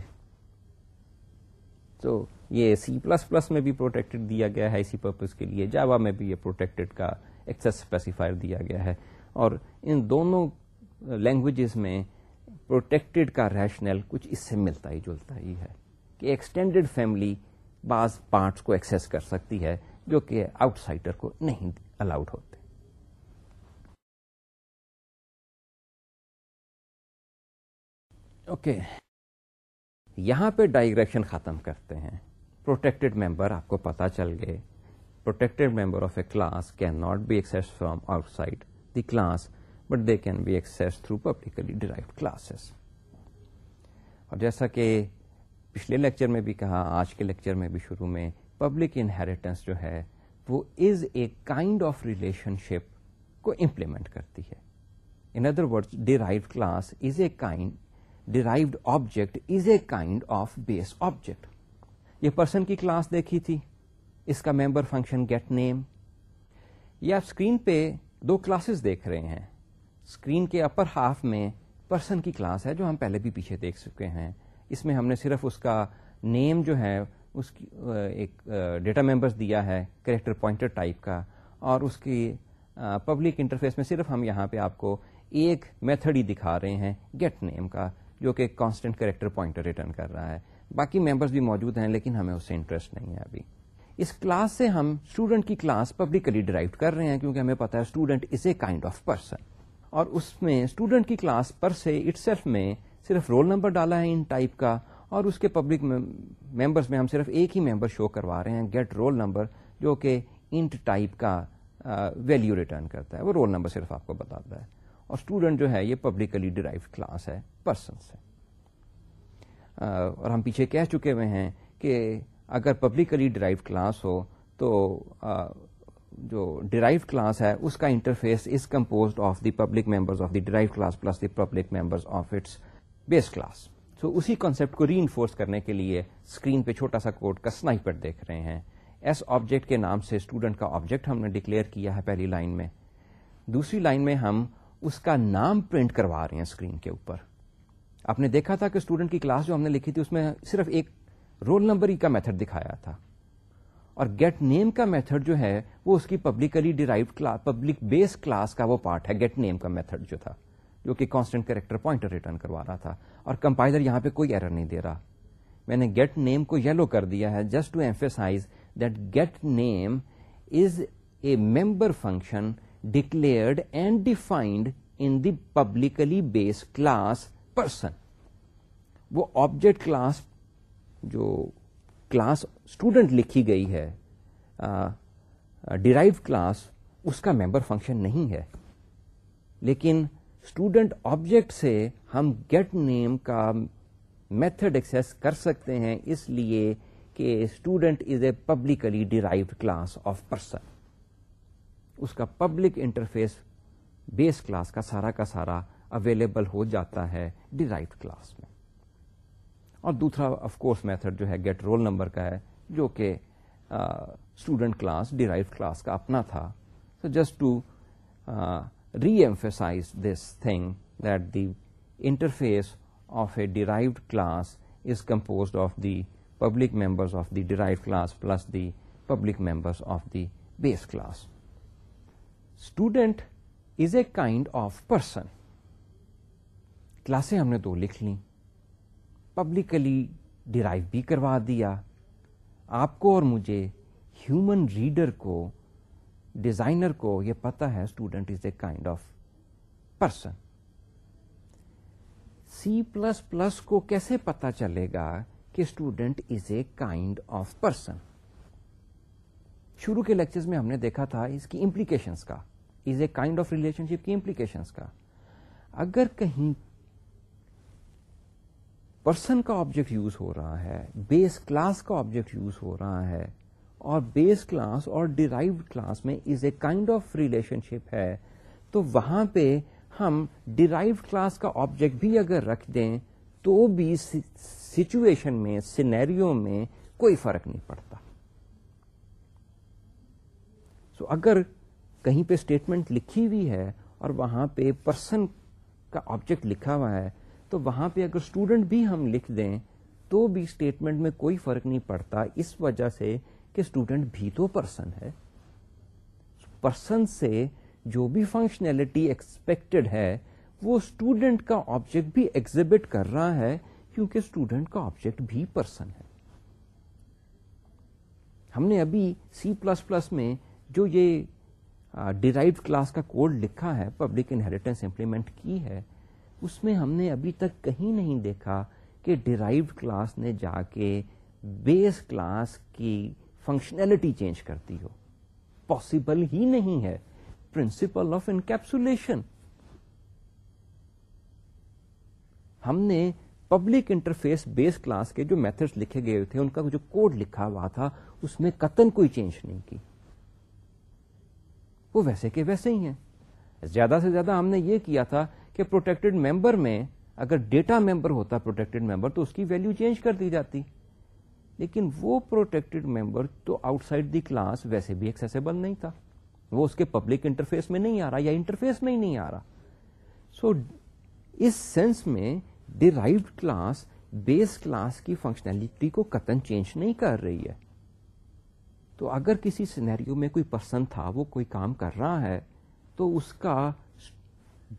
تو یہ سی پلس پلس میں بھی پروٹیکٹڈ دیا گیا ہے، اسی پرپز کے لیے جاوا میں بھی یہ پروٹیکٹڈ کا ایکسس اسپیسیفائر دیا گیا ہے۔ اور ان دونوں لینگویجز میں پروٹیکٹڈ کا ریشنل کچھ اس سے ملتا ہی جلتا ہی ہے کہ ایکسٹینڈیڈ فیملی بعض پارٹس کو ایکسس کر سکتی ہے جو کہ آؤٹ سائڈر کو نہیں الاؤڈ ہوتے۔ Okay okay. یہاں پہ ڈائگریکشن ختم کرتے ہیں۔ پروٹیکٹڈ ممبر آپ کو پتا چل گئے۔ Protected member of a class can not be access from outside the class but they can be access through publicly derive classes اور جیسا کہ پچھلے لیکچر میں بھی کہا، آج کے لیکچر میں بھی شروع میں پبلک انہیریٹنس جو ہے، وہ is a kind of relationship کو امپلیمنٹ کرتی ہے۔ In other word derive class is a kind derived object is a kind of base object یہ پرسن کی کلاس دیکھی تھی، اس کا ممبر فنکشن گیٹ نیم یہ آپ اسکرین پہ دو کلاسز دیکھ رہے ہیں۔ اسکرین کے اپر ہاف میں پرسن کی کلاس ہے جو ہم پہلے بھی پیچھے دیکھ چکے ہیں۔ اس میں ہم نے صرف اس کا نیم جو ہے، اس کی ایک ڈیٹا ممبرس دیا ہے، کریکٹر پوائنٹر ٹائپ کا۔ اور اس کی پبلک انٹرفیس میں صرف ہم یہاں پہ آپ کو ایک میتھڈ ہی دکھا رہے ہیں، گیٹ نیم کا، جو کہ کانسٹنٹ کریکٹر پوائنٹر ریٹرن کر رہا ہے۔ باقی ممبرس بھی موجود ہیں، لیکن ہمیں اس سے انٹرسٹ نہیں ہے ابھی۔ اس کلاس سے ہم اسٹوڈنٹ کی کلاس پبلکلی ڈرائیو کر رہے ہیں، کیونکہ ہمیں پتا ہے student is a kind of person. اور اس میں اسٹوڈنٹ کی کلاس پر سے اٹ سیلف میں صرف رول نمبر ڈالا ہے ان ٹائپ کا اور اس کے پبلک ممبرس میں ہم صرف ایک ہی ممبر شو کروا رہے ہیں گیٹ رول نمبر جو کہ انٹ ٹائپ کا ویلو ریٹرن کرتا ہے۔ وہ رول نمبر صرف آپ کو بتاتا ہے۔ اور اسٹوڈنٹ جو ہے یہ پبلکلی ڈرائیو کلاس ہے پرسن سے اور ہم پیچھے کہہ چکے ہوئے ہیں کہ اگر پبلکلی ڈرائیو کلاس ہو تو جو ڈرائیو کلاس ہے، اس کا interface is compose of the public members of the derive class plus the public members of its base class so اسی کانسیپٹ کو ری انفورس کرنے کے لیے اسکرین پہ چھوٹا سا کوڈ کا سنائپر دیکھ رہے ہیں۔ ایس آبجیکٹ کے نام سے اسٹوڈنٹ کا آبجیکٹ ہم نے ڈکلیئر کیا ہے پہلی لائن میں۔ دوسری لائن میں ہم اس کا نام پرنٹ کروا رہے ہیں اسکرین کے اوپر۔ آپ نے دیکھا تھا کہ اسٹوڈنٹ کی کلاس جو ہم نے لکھی تھی، اس میں صرف ایک رول نمبر ہی کا میتھڈ دکھایا تھا۔ اور گیٹ نیم کا میتھڈ جو ہے، وہ اس کی publicly derived public base class کا وہ پارٹ ہے گیٹ نیم کا میتھڈ جو تھا، جو کہ کانسٹنٹ کریکٹر پوائنٹر ریٹرن کروا رہا تھا، اور کمپائلر یہاں پہ کوئی ایرر نہیں دے رہا۔ میں نے گیٹ نیم کو یلو کر دیا ہے just to emphasize that get name is a member function declared and defined in the publicly base class person وہ آبجیکٹ کلاس جو کلاس اسٹوڈنٹ لکھی گئی ہے ڈیرائیو کلاس اس کا ممبر فنکشن نہیں ہے۔ لیکن اسٹوڈنٹ آبجیکٹ سے ہم گیٹ نیم کا میتھڈ ایکسس کر سکتے ہیں، اس لیے کہ student is a publicly derived class of person. اس کا پبلک انٹرفیس بیس کلاس کا سارا کا سارا اویلیبل ہو جاتا ہے ڈیرائیوڈ کلاس میں۔ اور دوسرا آف کورس میتھڈ جو ہے گیٹ رول نمبر کا ہے، جو کہ اسٹوڈنٹ کلاس ڈیرائیو کلاس کا اپنا تھا. Just to reemphasize this thing that the interface of a derived class is composed of the public members of the derive class plus the public members of the base class student is a kind of person کلاسیں ہم نے دو لکھ لیں۔ Publicly drive بھی کروا دیا۔ آپ کو اور مجھے ہیومن ریڈر کو ڈیزائنر کو یہ پتا ہے student is a kind of person C plus plus کو کیسے پتا چلے گا کہ student is a kind of person شروع کے لیکچر میں ہم نے دیکھا تھا اس کی امپلیکیشنس کا is a kind of relationship کی امپلیکیشنس کا۔ اگر کہیں پرسن کا آبجیکٹ یوز ہو رہا ہے، بیس کلاس کا آبجیکٹ یوز ہو رہا ہے، اور بیس کلاس اور ڈیرائیوڈ کلاس میں is a kind of relationship ہے، تو وہاں پہ ہم ڈیرائیوڈ کلاس کا آبجیکٹ بھی اگر رکھ دیں، تو بھی سچویشن میں سینیریو میں کوئی فرق نہیں پڑتا۔ سو so اگر کہیں پہ اسٹیٹمنٹ لکھی ہوئی ہے اور وہاں پہ پرسن کا آبجیکٹ لکھا ہوا ہے تو وہاں پہ اگر اسٹوڈنٹ بھی ہم لکھ دیں تو بھی اسٹیٹمنٹ میں کوئی فرق نہیں پڑتا، اس وجہ سے کہ اسٹوڈنٹ بھی تو پرسن ہے۔ پرسن سے جو بھی فنکشنلٹی ایکسپیکٹڈ ہے، وہ اسٹوڈنٹ کا آبجیکٹ بھی ایگزبٹ کر رہا ہے کیونکہ اسٹوڈنٹ کا آبجیکٹ بھی پرسن ہے۔ ہم نے ابھی سی پلس پلس میں جو یہ ڈیرائیو کلاس کا کوڈ لکھا ہے پبلک انہیریٹنس امپلیمنٹ کی ہے اس میں ہم نے ابھی تک کہیں نہیں دیکھا کہ ڈیرائیوڈ کلاس نے جا کے بیس کلاس کی فنکشنلٹی چینج کرتی ہو۔ پاسبل ہی نہیں ہے۔ پرنسپل آف انکیپسولیشن ہم نے پبلک انٹرفیس بیس کلاس کے جو میتھڈ لکھے گئے تھے، ان کا جو کوڈ لکھا ہوا تھا، اس میں قطن کوئی چینج نہیں کی۔ وہ ویسے کے ویسے ہی ہیں۔ زیادہ سے زیادہ ہم نے یہ کیا تھا کہ پروٹیکٹڈ ممبر میں اگر ڈیٹا ممبر ہوتا پروٹیکٹڈ ممبر تو اس کی ویلو چینج کر دی جاتی۔ لیکن وہ پروٹیکٹڈ ممبر تو آؤٹ سائڈ دی کلاس ویسے بھی ایکسیسیبل نہیں تھا۔ وہ اس کے پبلک انٹرفیس میں نہیں آ رہا یا انٹرفیس میں ہی نہیں آ رہا۔ سو so, اس سینس میں ڈیرائیوڈ کلاس بیس کلاس کی فنکشنلٹی کو قطن چینج نہیں کر رہی ہے۔ تو اگر کسی سینیریو میں کوئی پرسن تھا وہ کوئی کام کر رہا ہے تو اس کا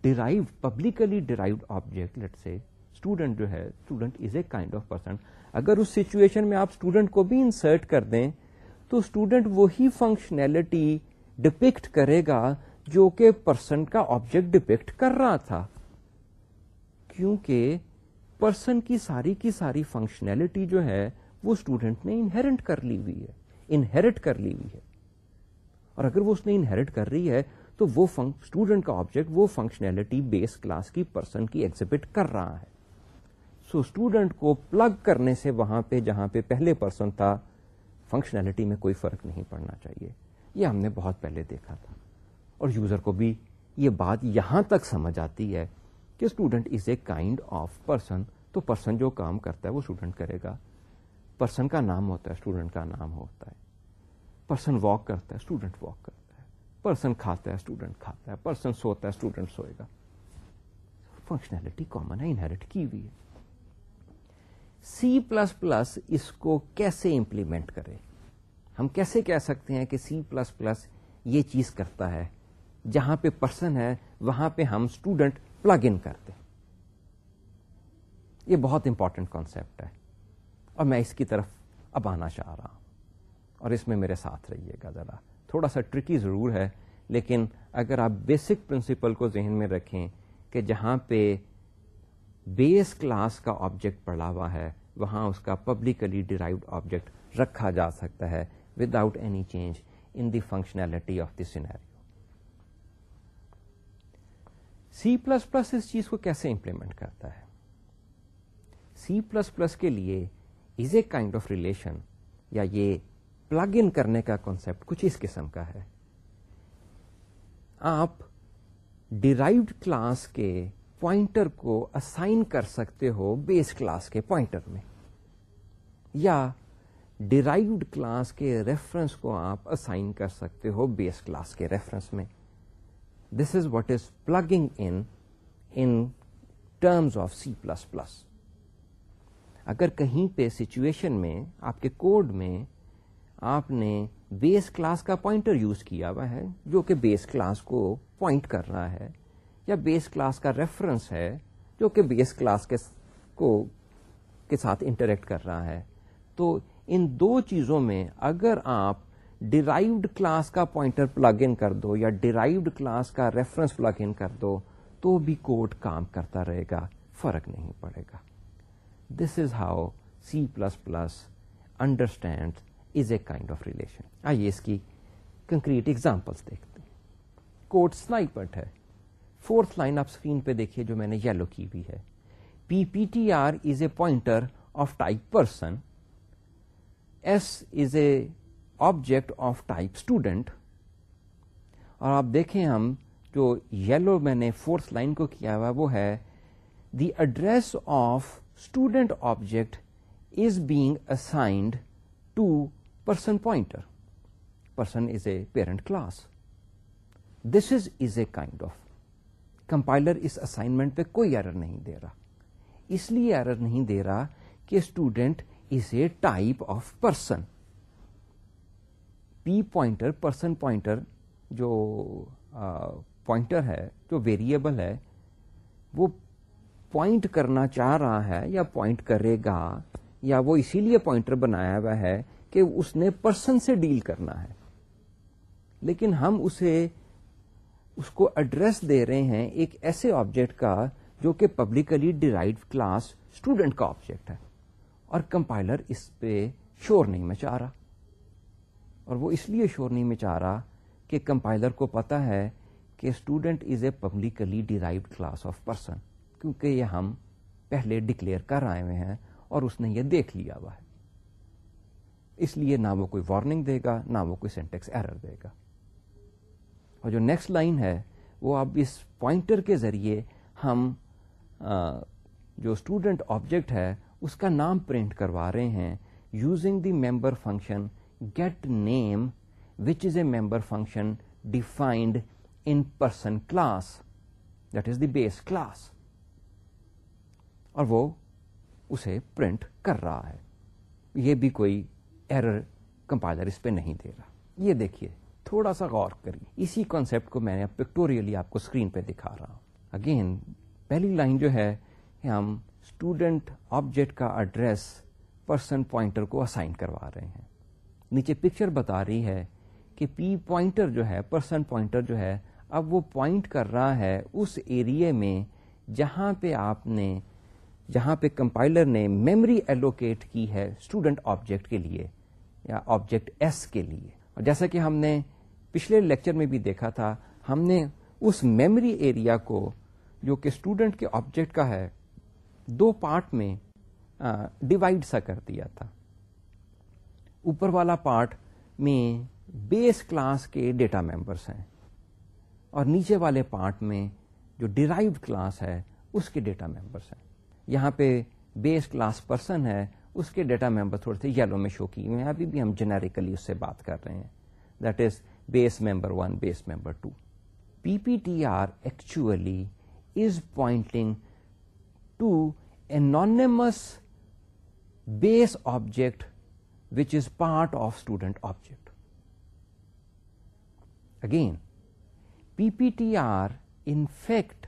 derive publicly derived object let سے اسٹوڈنٹ جو ہے student is a kind of person اگر اس سچویشن میں آپ اسٹوڈنٹ کو بھی انسرٹ کر دیں، تو اسٹوڈنٹ وہی فنکشنلٹی ڈپکٹ کرے گا جو کہ پرسن کا آبجیکٹ ڈپکٹ کر رہا تھا. کیونکہ پرسن کی ساری کی ساری فنکشنلٹی جو ہے، وہ اسٹوڈنٹ نے انہیرنٹ کر لی ہوئی ہے. انہیرٹ کر لی ہوئی ہے. اور اگر وہ اس نے انہیرٹ کر رہی ہے تو وہ اسٹوڈنٹ کا آبجیکٹ وہ فنکشنلٹی بیس کلاس کی پرسن کی ایگزبٹ کر رہا ہے۔ سو so, اسٹوڈنٹ کو پلگ کرنے سے وہاں پہ جہاں پہ پہلے پرسن تھا فنکشنلٹی میں کوئی فرق نہیں پڑنا چاہیے۔ یہ ہم نے بہت پہلے دیکھا تھا۔ اور یوزر کو بھی یہ بات یہاں تک سمجھ آتی ہے کہ student is a kind of person تو پرسن جو کام کرتا ہے وہ اسٹوڈنٹ کرے گا۔ پرسن کا نام ہوتا ہے اسٹوڈنٹ کا نام ہوتا ہے۔ پرسن واک کرتا ہے اسٹوڈنٹ واک کرتا ہے۔ پرسن کھاتا ہے اسٹوڈنٹ کھاتا ہے، پرسن سوتا ہے اسٹوڈنٹ سوئے گا۔ فنکشنلٹی کامن ہے انہیرٹ کی ہوئی ہے۔ سی پلس پلس اس کو کیسے امپلیمنٹ کرے؟ ہم کیسے کہہ سکتے ہیں کہ سی پلس پلس یہ چیز کرتا ہے؟ جہاں پہ پرسن ہے، وہاں پہ ہم اسٹوڈنٹ پلگ ان کرتے یہ بہت امپورٹنٹ کانسیپٹ ہے۔ اور میں اس کی طرف اب آنا چاہ رہا ہوں۔ اور اس میں میرے ساتھ رہیے گا ذرا۔ تھوڑا سا ٹرکی ضرور ہے، لیکن اگر آپ بیسک پرنسپل کو ذہن میں رکھیں کہ جہاں پہ بیس کلاس کا آبجیکٹ پڑا ہوا ہے، وہاں اس کا پبلکلی ڈیرائیوڈ آبجیکٹ رکھا جا سکتا ہے without any change in the functionality of the scenario C plus plus اس چیز کو کیسے امپلیمنٹ کرتا ہے؟ سی پلس پلس کے لیے is a kind of relation یا یہ پلگ ان کرنے کا کانسپٹ کچھ اس قسم کا ہے۔ آپ ڈیرائیوڈ کلاس کے پوائنٹر کو اسائن کر سکتے ہو بیس کلاس کے پوائنٹر میں۔ یا ڈیرائیوڈ کلاس کے ریفرنس کو آپ اسائن کر سکتے ہو بیس کلاس کے ریفرنس میں۔ This is what is plugging in in terms of C plus plus اگر کہیں پہ سچویشن میں آپ کے کوڈ میں آپ نے بیس کلاس کا پوائنٹر یوز کیا ہوا ہے، جو کہ بیس کلاس کو پوائنٹ کر رہا ہے، یا بیس کلاس کا ریفرنس ہے، جو کہ بیس کلاس کے کو کے ساتھ انٹریکٹ کر رہا ہے۔ تو ان دو چیزوں میں اگر آپ ڈیرائیوڈ کلاس کا پوائنٹر پلگ ان کر دو یا ڈیرائیوڈ کلاس کا ریفرنس پلگ ان کر دو، تو بھی کوڈ کام کرتا رہے گا، فرق نہیں پڑے گا۔ This is how C plus plus understand is a kind of relation آئیے اس کی کنکریٹ ایگزامپلس دیکھتے کوٹ سنائپٹ ہے فورتھ لائن آپ اسکرین پہ دیکھیے جو میں نے یلو کی ہوئی ہے P P T R is a pointer of type person S is a object of type student اور آپ دیکھیں ہم جو یلو میں نے فورتھ لائن کو کیا ہوا وہ ہے the address of student object is being assigned to person pointer person is a parent class this is is a kind of compiler us assignment پہ کوئی ایرر نہیں دے رہا اس لیے ایرر نہیں دے رہا کہ student is a type of person P pointer person pointer جو پوائنٹر ہے جو ویریبل ہے وہ پوائنٹ کرنا چاہ رہا ہے یا پوائنٹ کرے گا یا وہ اسی لیے پوائنٹر بنایا ہوا ہے کہ اس نے پرسن سے ڈیل کرنا ہے۔ لیکن ہم اسے، اس کو ایڈریس دے رہے ہیں ایک ایسے آبجیکٹ کا جو کہ پبلکلی ڈیرائیو کلاس اسٹوڈنٹ کا آبجیکٹ ہے۔ اور کمپائلر اس پہ شور نہیں مچا رہا۔ اور وہ اس لیے شور نہیں مچا رہا کہ کمپائلر کو پتا ہے کہ student is a publicly derived class of person. کیونکہ یہ ہم پہلے ڈکلیئر کر آئے ہوئے ہیں اور اس نے یہ دیکھ لیا ہوا ہے۔ اس لیے نہ وہ کوئی وارننگ دے گا، نہ وہ کوئی سینٹیکس ایرر دے گا۔ اور جو نیکسٹ لائن ہے، وہ اب اس پوائنٹر کے ذریعے ہم جو اسٹوڈنٹ آبجیکٹ ہے، اس کا نام پرنٹ کروا رہے ہیں using the member function get name which is a member function defined in person class that is the base class اور وہ اسے پرنٹ کر رہا ہے۔ یہ بھی کوئی ایرر کمپائلر اس پہ نہیں دے رہا۔ یہ دیکھیے، تھوڑا سا غور کریے۔ اسی کانسیپٹ کو میں نے پکٹوریلی آپ کو اسکرین پہ دکھا رہا ہوں۔ اگین پہلی لائن جو ہے ہم اسٹوڈنٹ آبجیکٹ کا ایڈریس پرسن پوائنٹر کو اسائن کروا رہے ہیں۔ نیچے پکچر بتا رہی ہے کہ پی پوائنٹر جو ہے پرسن پوائنٹر جو ہے، اب وہ پوائنٹ کر رہا ہے اس ایریے میں جہاں پہ آپ نے، جہاں پہ کمپائلر نے میمری ایلوکیٹ کی ہے اسٹوڈنٹ آبجیکٹ کے لیے۔ یا آبجیکٹ ایس کے لیے۔ اور جیسا کہ ہم نے پچھلے لیکچر میں بھی دیکھا تھا، ہم نے اس میمری ایریا کو، جو کہ اسٹوڈنٹ کے آبجیکٹ کا ہے، دو پارٹ میں ڈیوائڈ سا کر دیا تھا۔ اوپر والا پارٹ میں بیس کلاس کے ڈیٹا ممبرس ہیں۔ اور نیچے والے پارٹ میں جو ڈیرائیوڈ کلاس ہے، اس کے ڈیٹا ممبرس ہیں۔ یہاں پہ بیس کلاس پرسن ہے اس کے ڈیٹا ممبر تھوڑے سے یلو میں شو کی ہوئے ہیں۔ ابھی بھی ہم جنیریکلی اس سے بات کر رہے ہیں۔ That is base member one base member two P P T R actually is pointing to anonymous base object which is part of student object again P P T R in fact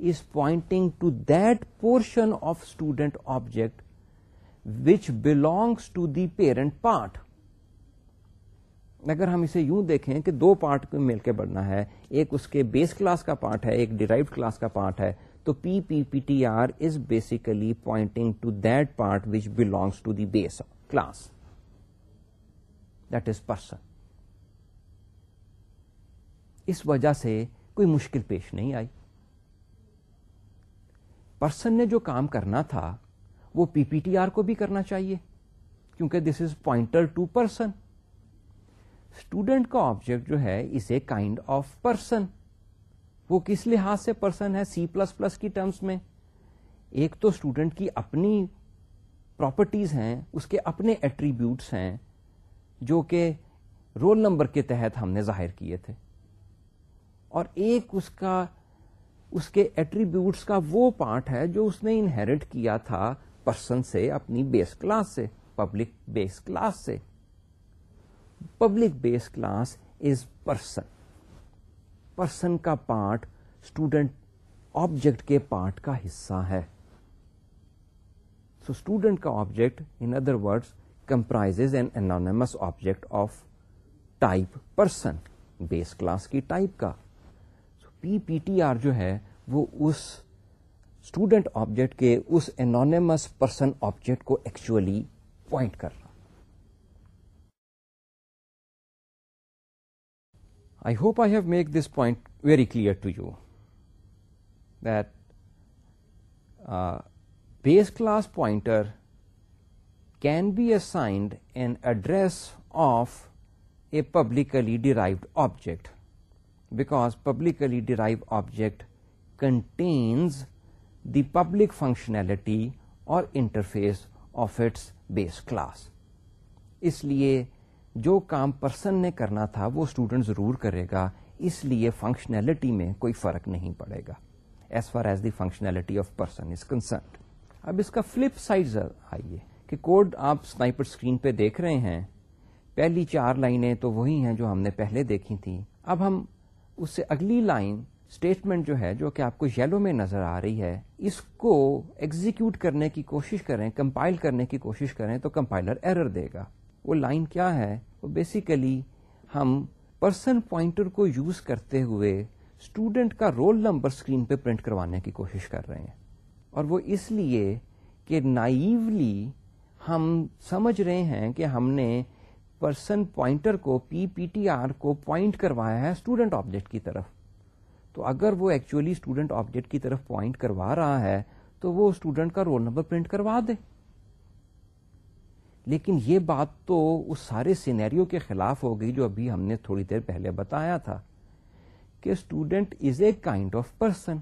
is pointing to that portion of student object which belongs to the parent part اگر ہم اسے یوں دیکھیں کہ دو part کو مل کے بڑھنا ہے، ایک اس کے بیس کلاس کا پارٹ ہے، ایک ڈیرائیوڈ کلاس کا پارٹ ہے، تو P P P T R is basically pointing to that part which belongs to the base class that is person اس وجہ سے کوئی مشکل پیش نہیں آئی۔ پرسن نے جو کام کرنا تھا وہ پی پی ٹی آر کو بھی کرنا چاہیے، کیونکہ this is pointer to person student کا آبجیکٹ جو ہے is a kind of person وہ کس لحاظ سے پرسن ہے؟ سی پلس پلس کی ٹرمز میں۔ ایک تو اسٹوڈنٹ کی اپنی پراپرٹیز ہیں، اس کے اپنے ایٹریبیوٹس ہیں، جو کہ رول نمبر کے تحت ہم نے ظاہر کیے تھے۔ اور ایک اس کا، اس کے ایٹریبیوٹس کا وہ پارٹ ہے جو اس نے انہیریٹ کیا تھا پرسن سے، اپنی بیس کلاس سے پبلک بیس کلاس سے. Public base class is person person کا پارٹ اسٹوڈنٹ آبجیکٹ کے پارٹ کا حصہ ہے. سو اسٹوڈنٹ کا object in other word comprise an anonymous object of type person base class کی ٹائپ کا. پی پی ٹی آر جو ہے، وہ اس اسٹوڈنٹ آبجیکٹ کے اس انانیمس پرسن آبجیکٹ کو ایکچولی پوائنٹ کر رہا۔ I hope I have make this point very clear to you that base class pointer can be assigned an address of a publicly derived object because publicly derive object contains the public functionality اور interface of its base class. اس لیے جو کام person نے کرنا تھا وہ student ضرور کرے گا، اس لیے فنکشنلٹی میں کوئی فرق نہیں پڑے گا۔ As far as the functionality of person is concerned اب اس کا فلپ سائڈ آئیے کہ کوڈ آپ سنائپر اسکرین پہ دیکھ رہے ہیں۔ پہلی چار لائنیں تو وہی ہیں جو ہم نے پہلے دیکھی تھیں۔ اب ہم اس سے اگلی لائن اسٹیٹمنٹ جو ہے، جو کہ آپ کو یلو میں نظر آ رہی ہے، اس کو ایگزیکیوٹ کرنے کی کوشش کریں کمپائل کرنے کی کوشش کریں تو کمپائلر ایرر دے گا۔ وہ لائن کیا ہے؟ وہ بیسیکلی ہم پرسن پوائنٹر کو یوز کرتے ہوئے اسٹوڈنٹ کا رول نمبر اسکرین پہ پرنٹ کروانے کی کوشش کر رہے ہیں۔ اور وہ اس لیے کہ نائولی ہم سمجھ رہے ہیں کہ ہم نے پرسن پوائنٹر کو پی پی ٹی آر کو پوائنٹ کروایا ہے اسٹوڈنٹ آبجیکٹ کی طرف۔ تو اگر وہ ایکچولی اسٹوڈنٹ آبجیکٹ کی طرف پوائنٹ کروا رہا ہے، تو وہ اسٹوڈنٹ کا رول نمبر پرنٹ کروا دے۔ لیکن یہ بات تو اس سارے سینیریو کے خلاف ہو گئی جو ابھی ہم نے تھوڑی دیر پہلے بتایا تھا کہ student is a kind of person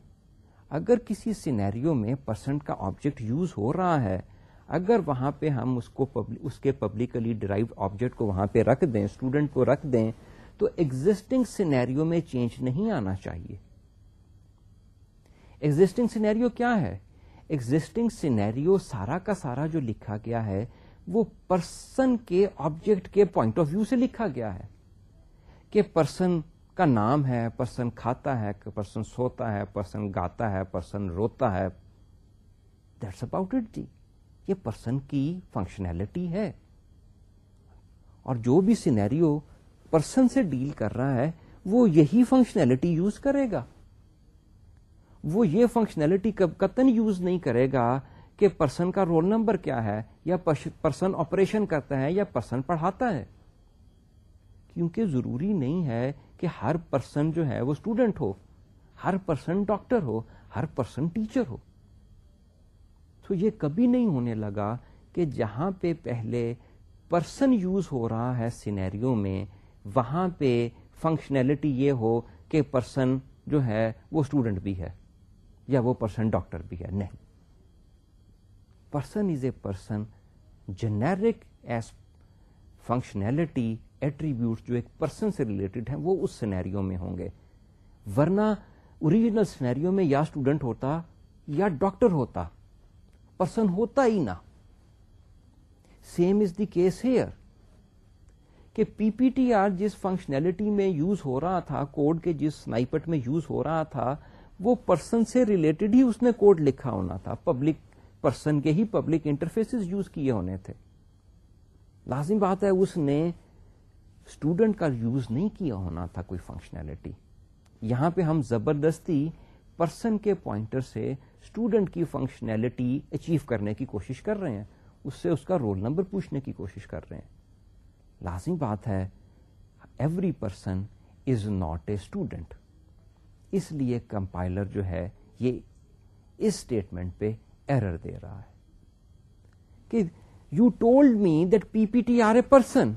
اگر کسی سینیریو میں پرسن کا آبجیکٹ یوز ہو رہا ہے، اگر وہاں پہ ہم اس کو اس کے پبلکلی ڈرائیو آبجیکٹ کو وہاں پہ رکھ دیں اسٹوڈنٹ کو رکھ دیں تو ایگزٹنگ سینیریو میں چینج نہیں آنا چاہیے۔ ایگزٹنگ سینیریو کیا ہے؟ ایگزٹنگ سینیریو سارا کا سارا جو لکھا گیا ہے، وہ پرسن کے آبجیکٹ کے پوائنٹ آف ویو سے لکھا گیا ہے۔ کہ پرسن کا نام ہے پرسن کھاتا ہے پرسن سوتا ہے پرسن گاتا ہے پرسن روتا ہے۔ دیٹس اباؤٹ اٹ جی۔ یہ پرسن کی فنکشنلٹی ہے۔ اور جو بھی سینیریو پرسن سے ڈیل کر رہا ہے، وہ یہی فنکشنلٹی یوز کرے گا۔ وہ یہ فنکشنلٹی قطن یوز نہیں کرے گا کہ پرسن کا رول نمبر کیا ہے، یا پرسن آپریشن کرتا ہے یا پرسن پڑھاتا ہے۔ کیونکہ ضروری نہیں ہے کہ ہر پرسن جو ہے وہ اسٹوڈنٹ ہو، ہر پرسن ڈاکٹر ہو، ہر پرسن ٹیچر ہو۔ تو یہ کبھی نہیں ہونے لگا کہ جہاں پہ پہلے پرسن یوز ہو رہا ہے سینیریو میں وہاں پہ فنکشنلٹی یہ ہو کہ پرسن جو ہے وہ اسٹوڈنٹ بھی ہے یا وہ پرسن ڈاکٹر بھی ہے، نہیں. Person is a person generic as functionality attribute جو ایک پرسن سے ریلیٹڈ ہیں، وہ اس سینیریو میں ہوں گے. ورنہ اوریجنل سینیریو میں یا اسٹوڈنٹ ہوتا یا ڈاکٹر ہوتا پرسن ہوتا ہی نہ. Same is the case here کہ پی پی ٹی آر جس فنکشنلٹی میں یوز ہو رہا تھا کوڈ کے جس سنائپٹ میں یوز ہو رہا تھا، وہ پرسن سے ریلیٹڈ ہی اس نے کوڈ لکھا ہونا تھا۔ پبلک پرسن کے ہی پبلک انٹرفیس یوز کیے ہونے تھے۔ لازم بات ہے اس نے اسٹوڈنٹ کا یوز نہیں کیا ہونا تھا کوئی فنکشنلٹی یہاں پہ ہم زبردستی پرسن کے پوائنٹر سے اسٹوڈنٹ کی فنکشنلٹی اچیو کرنے کی کوشش کر رہے ہیں۔ اس سے اس کا رول نمبر پوچھنے کی کوشش کر رہے ہیں۔ لازم بات ہے every person is not a student اس لیے کمپائلر جو ہے، یہ اس اسٹیٹمنٹ پہ ایرر دے رہا ہے کہ you told me that P P T R a person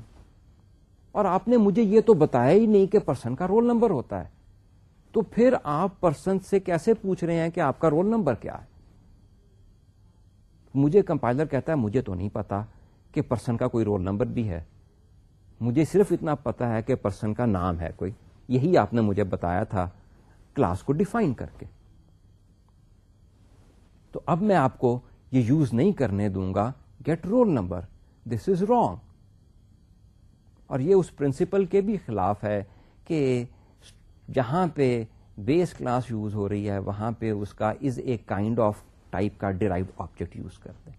اور آپ نے مجھے یہ تو بتایا ہی نہیں کہ پرسن کا رول نمبر ہوتا ہے۔ تو پھر آپ پرسن سے کیسے پوچھ رہے ہیں کہ آپ کا رول نمبر کیا ہے؟ مجھے کمپائلر کہتا ہے، مجھے تو نہیں پتا کہ پرسن کا کوئی رول نمبر بھی ہے۔ مجھے صرف اتنا پتا ہے کہ پرسن کا نام ہے کوئی۔ یہی آپ نے مجھے بتایا تھا کلاس کو ڈیفائن کر کے۔ تو اب میں آپ کو یہ یوز نہیں کرنے دوں گا۔ Get roll number. This is wrong. اور یہ اس پرنسپل کے بھی خلاف ہے کہ جہاں پہ بیس کلاس یوز ہو رہی ہے، وہاں پہ اس کا is a kind of type کا ڈیرائیو آبجیکٹ یوز کر دیں۔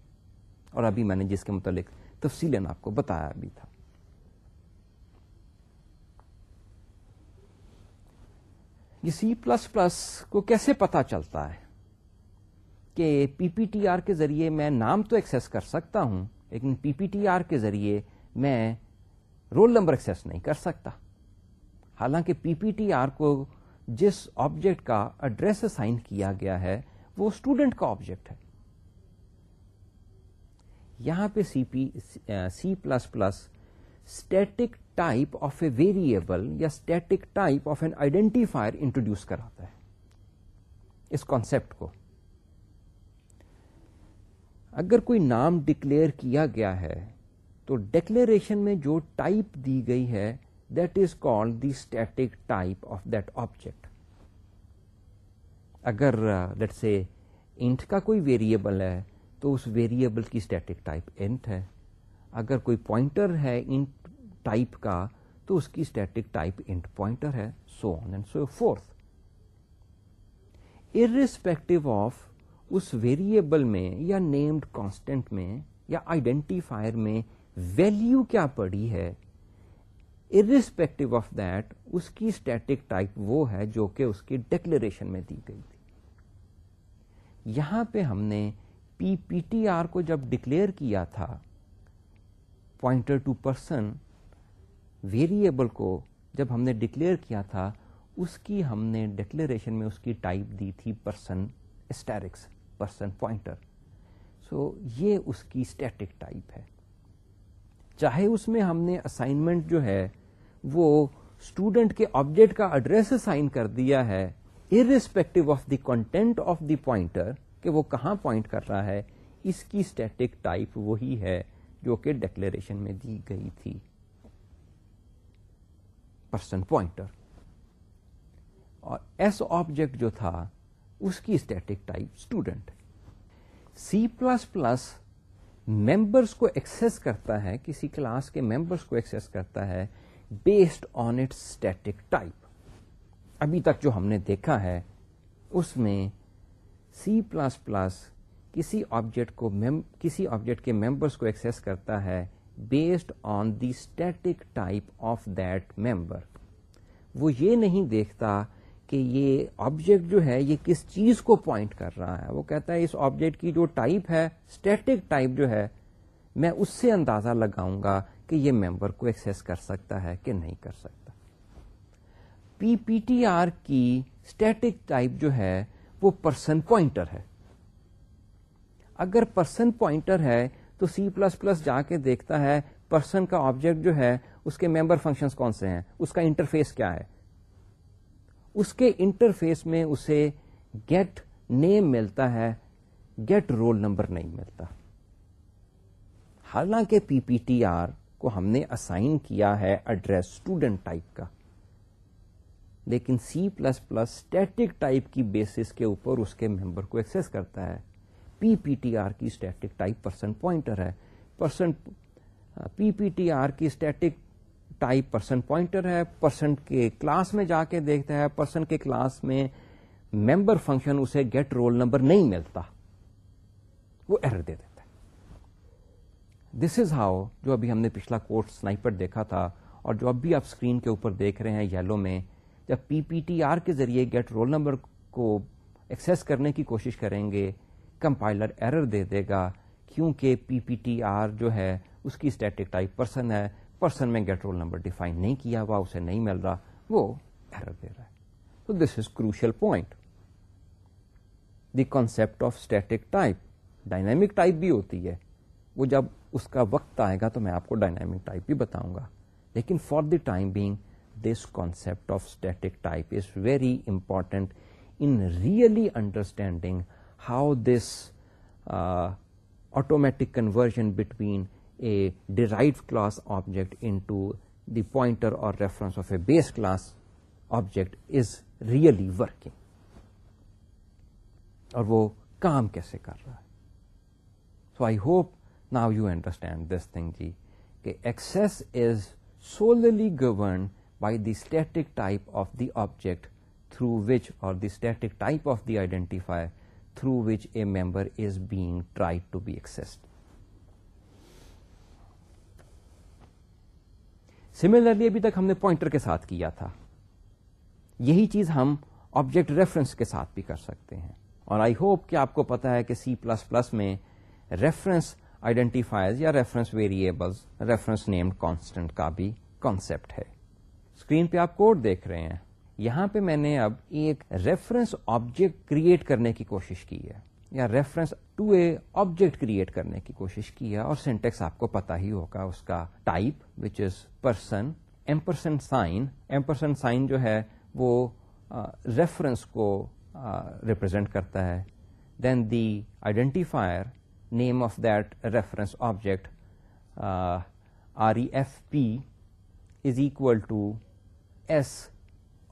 اور ابھی میں نے جس کے متعلق تفصیل آپ کو بتایا بھی تھا۔ یہ سی پلس پلس کو کیسے پتا چلتا ہے؟ کہ پی پی ٹی آر کے ذریعے میں نام تو ایکسس کر سکتا ہوں، لیکن پی پی ٹی آر کے ذریعے میں رول نمبر ایکسس نہیں کر سکتا۔ حالانکہ پی پی ٹی آر کو جس آبجیکٹ کا ایڈریس اسائن کیا گیا ہے، وہ اسٹوڈنٹ کا آبجیکٹ ہے۔ یہاں پہ C P C plus plus static type of a variable یا static type of an identifier introduce کراتا ہے اس کانسپٹ کو۔ اگر کوئی نام ڈکلیئر کیا گیا ہے، تو ڈکلیریشن میں جو ٹائپ دی گئی ہے that is called the static type of that object اگر لیٹ سے انٹ کا کوئی ویریبل ہے، تو اس ویریبل کی اسٹیٹک ٹائپ انٹ ہے۔ اگر کوئی پوائنٹر ہے انٹ ٹائپ کا، تو اس کی اسٹیٹک ٹائپ انٹ پوائنٹر ہے so on and so forth irrespective of us variable میں یا نیمڈ کانسٹینٹ میں یا آئیڈینٹیفائر میں ویلو کیا پڑی ہے ارسپیکٹو آف دیٹ اس کی اسٹیٹک ٹائپ وہ ہے جو کہ اس کی ڈکلریشن میں دی گئی تھی۔ یہاں پہ ہم نے پی پی ٹی آر کو جب ڈکلیئر کیا تھا پوائنٹر ٹو پرسن ویریبل کو جب ہم نے ڈکلیئر کیا تھا، اس کی ہم نے ڈکلیریشن میں اس کی ٹائپ دی تھی person asterisk person pointer. So یہ اس کی اسٹیٹک ٹائپ ہے۔ چاہے اس میں ہم نے اسائنمنٹ جو ہے، وہ اسٹوڈنٹ کے آبجیکٹ کا ایڈریس اسائن کر دیا ہے irrespective of the content of the pointer کہ وہ کہاں پوائنٹ کر رہا ہے، اس کی اسٹیٹک ٹائپ وہی ہے۔ جو کہ ڈکلیریشن میں دی گئی تھی۔ پرسن پوائنٹر اور ایس آبجیکٹ جو تھا، اس کی static type student C plus plus members کو ایکسس کرتا ہے، کسی کلاس کے ممبرس کو ایکسس کرتا ہے based on it static type ابھی تک جو ہم نے دیکھا ہے، اس میں سی پلس پلس کسی آبجیکٹ کو کسی آبجیکٹ کے ممبرس کو ایکسس کرتا ہے based on the static type of that member وہ یہ نہیں دیکھتا کہ یہ آبجیکٹ جو ہے یہ کس چیز کو پوائنٹ کر رہا ہے. وہ کہتا ہے اس آبجیکٹ کی جو ٹائپ ہے اسٹیٹک ٹائپ جو ہے، میں اس سے اندازہ لگاؤں گا کہ یہ ممبر کو ایکسس کر سکتا ہے کہ نہیں کر سکتا. پی پی ٹی آر کی اسٹیٹک ٹائپ جو ہے وہ پرسن پوائنٹر ہے. اگر پرسن پوائنٹر ہے تو سی پلس پلس جا کے دیکھتا ہے پرسن کا آبجیکٹ جو ہے، اس کے ممبر فنکشن کون سے ہیں؟ اس کا انٹرفیس کیا ہے؟ اس کے انٹرفیس میں اسے گیٹ نیم ملتا ہے گیٹ رول نمبر نہیں ملتا۔ حالانکہ پی پی ٹی آر کو ہم نے اسائن کیا ہے ایڈریس اسٹوڈنٹ ٹائپ کا۔ لیکن C plus plus static type کی بیسس کے اوپر اس کے ممبر کو ایکسس کرتا ہے۔ پی پی ٹی آر کی اسٹیٹک ٹائپ پرسن پوائنٹر ہے۔ Person P P T R کی اسٹیٹک ٹائپ پرسن پوائنٹر ہے۔ پرسن کے کلاس میں جا کے دیکھتا ہے۔ پرسن کے کلاس میں ممبر فنکشن اسے گیٹ رول نمبر نہیں ملتا۔ وہ ایرر دے دیتا ہے۔ دس از ہاؤ جو ابھی ہم نے پچھلا کورس سنائپر دیکھا تھا اور جو اب بھی آپ اسکرین کے اوپر دیکھ رہے ہیں یلو میں، جب پی پی ٹی آر کے ذریعے گیٹ رول نمبر کو ایکسس کرنے کی کوشش کریں گے کمپائلر ایرر دے دے گا، کیونکہ پی پی ٹی آر جو ہے، اس کی اسٹیٹک ٹائپ پرسن ہے۔ پرسن میں گیٹ رول نمبر ڈیفائن نہیں کیا ہوا، اسے نہیں مل رہا۔ وہ ایرر دے رہا ہے۔ تو this is crucial point the concept of static type dynamic type بھی ہوتی ہے۔ وہ جب اس کا وقت آئے گا تو میں آپ کو ڈائنامک ٹائپ بھی بتاؤں گا۔ لیکن for the time being this concept of static type is very important in really understanding how this automatic conversion between a derive class object into the pointer اور reference of a base class object is really working اور وہ کام کیسے کر رہا ہے؟ So I hope now you understand this thing جی کہ access is solely govern by the static type of the object through which اور the static type of the identify through which a member is being try to be accessed similarly ابھی تک ہم نے pointer کے ساتھ کیا تھا یہی چیز ہم آبجیکٹ ریفرنس کے ساتھ بھی کر سکتے ہیں اور آئی ہوپ کہ آپ کو پتا ہے کہ سی پلس پلس میں ریفرنس آئیڈینٹیفائز یا reference variables reference named constant کا بھی کانسپٹ ہے اسکرین پہ آپ کوڈ دیکھ رہے ہیں یہاں پہ میں نے اب ایک ریفرنس آبجیکٹ کریٹ کرنے کی کوشش کی ہے، یا reference to a object create کرنے کی کوشش کی ہے، اور سینٹیکس آپ کو پتا ہی ہوگا اس کا type which is person ampersand sign ampersand sign جو ہے وہ ریفرنس کو ریپرزینٹ کرتا ہے۔ Then the identifier name of that reference object R E F P is equal to S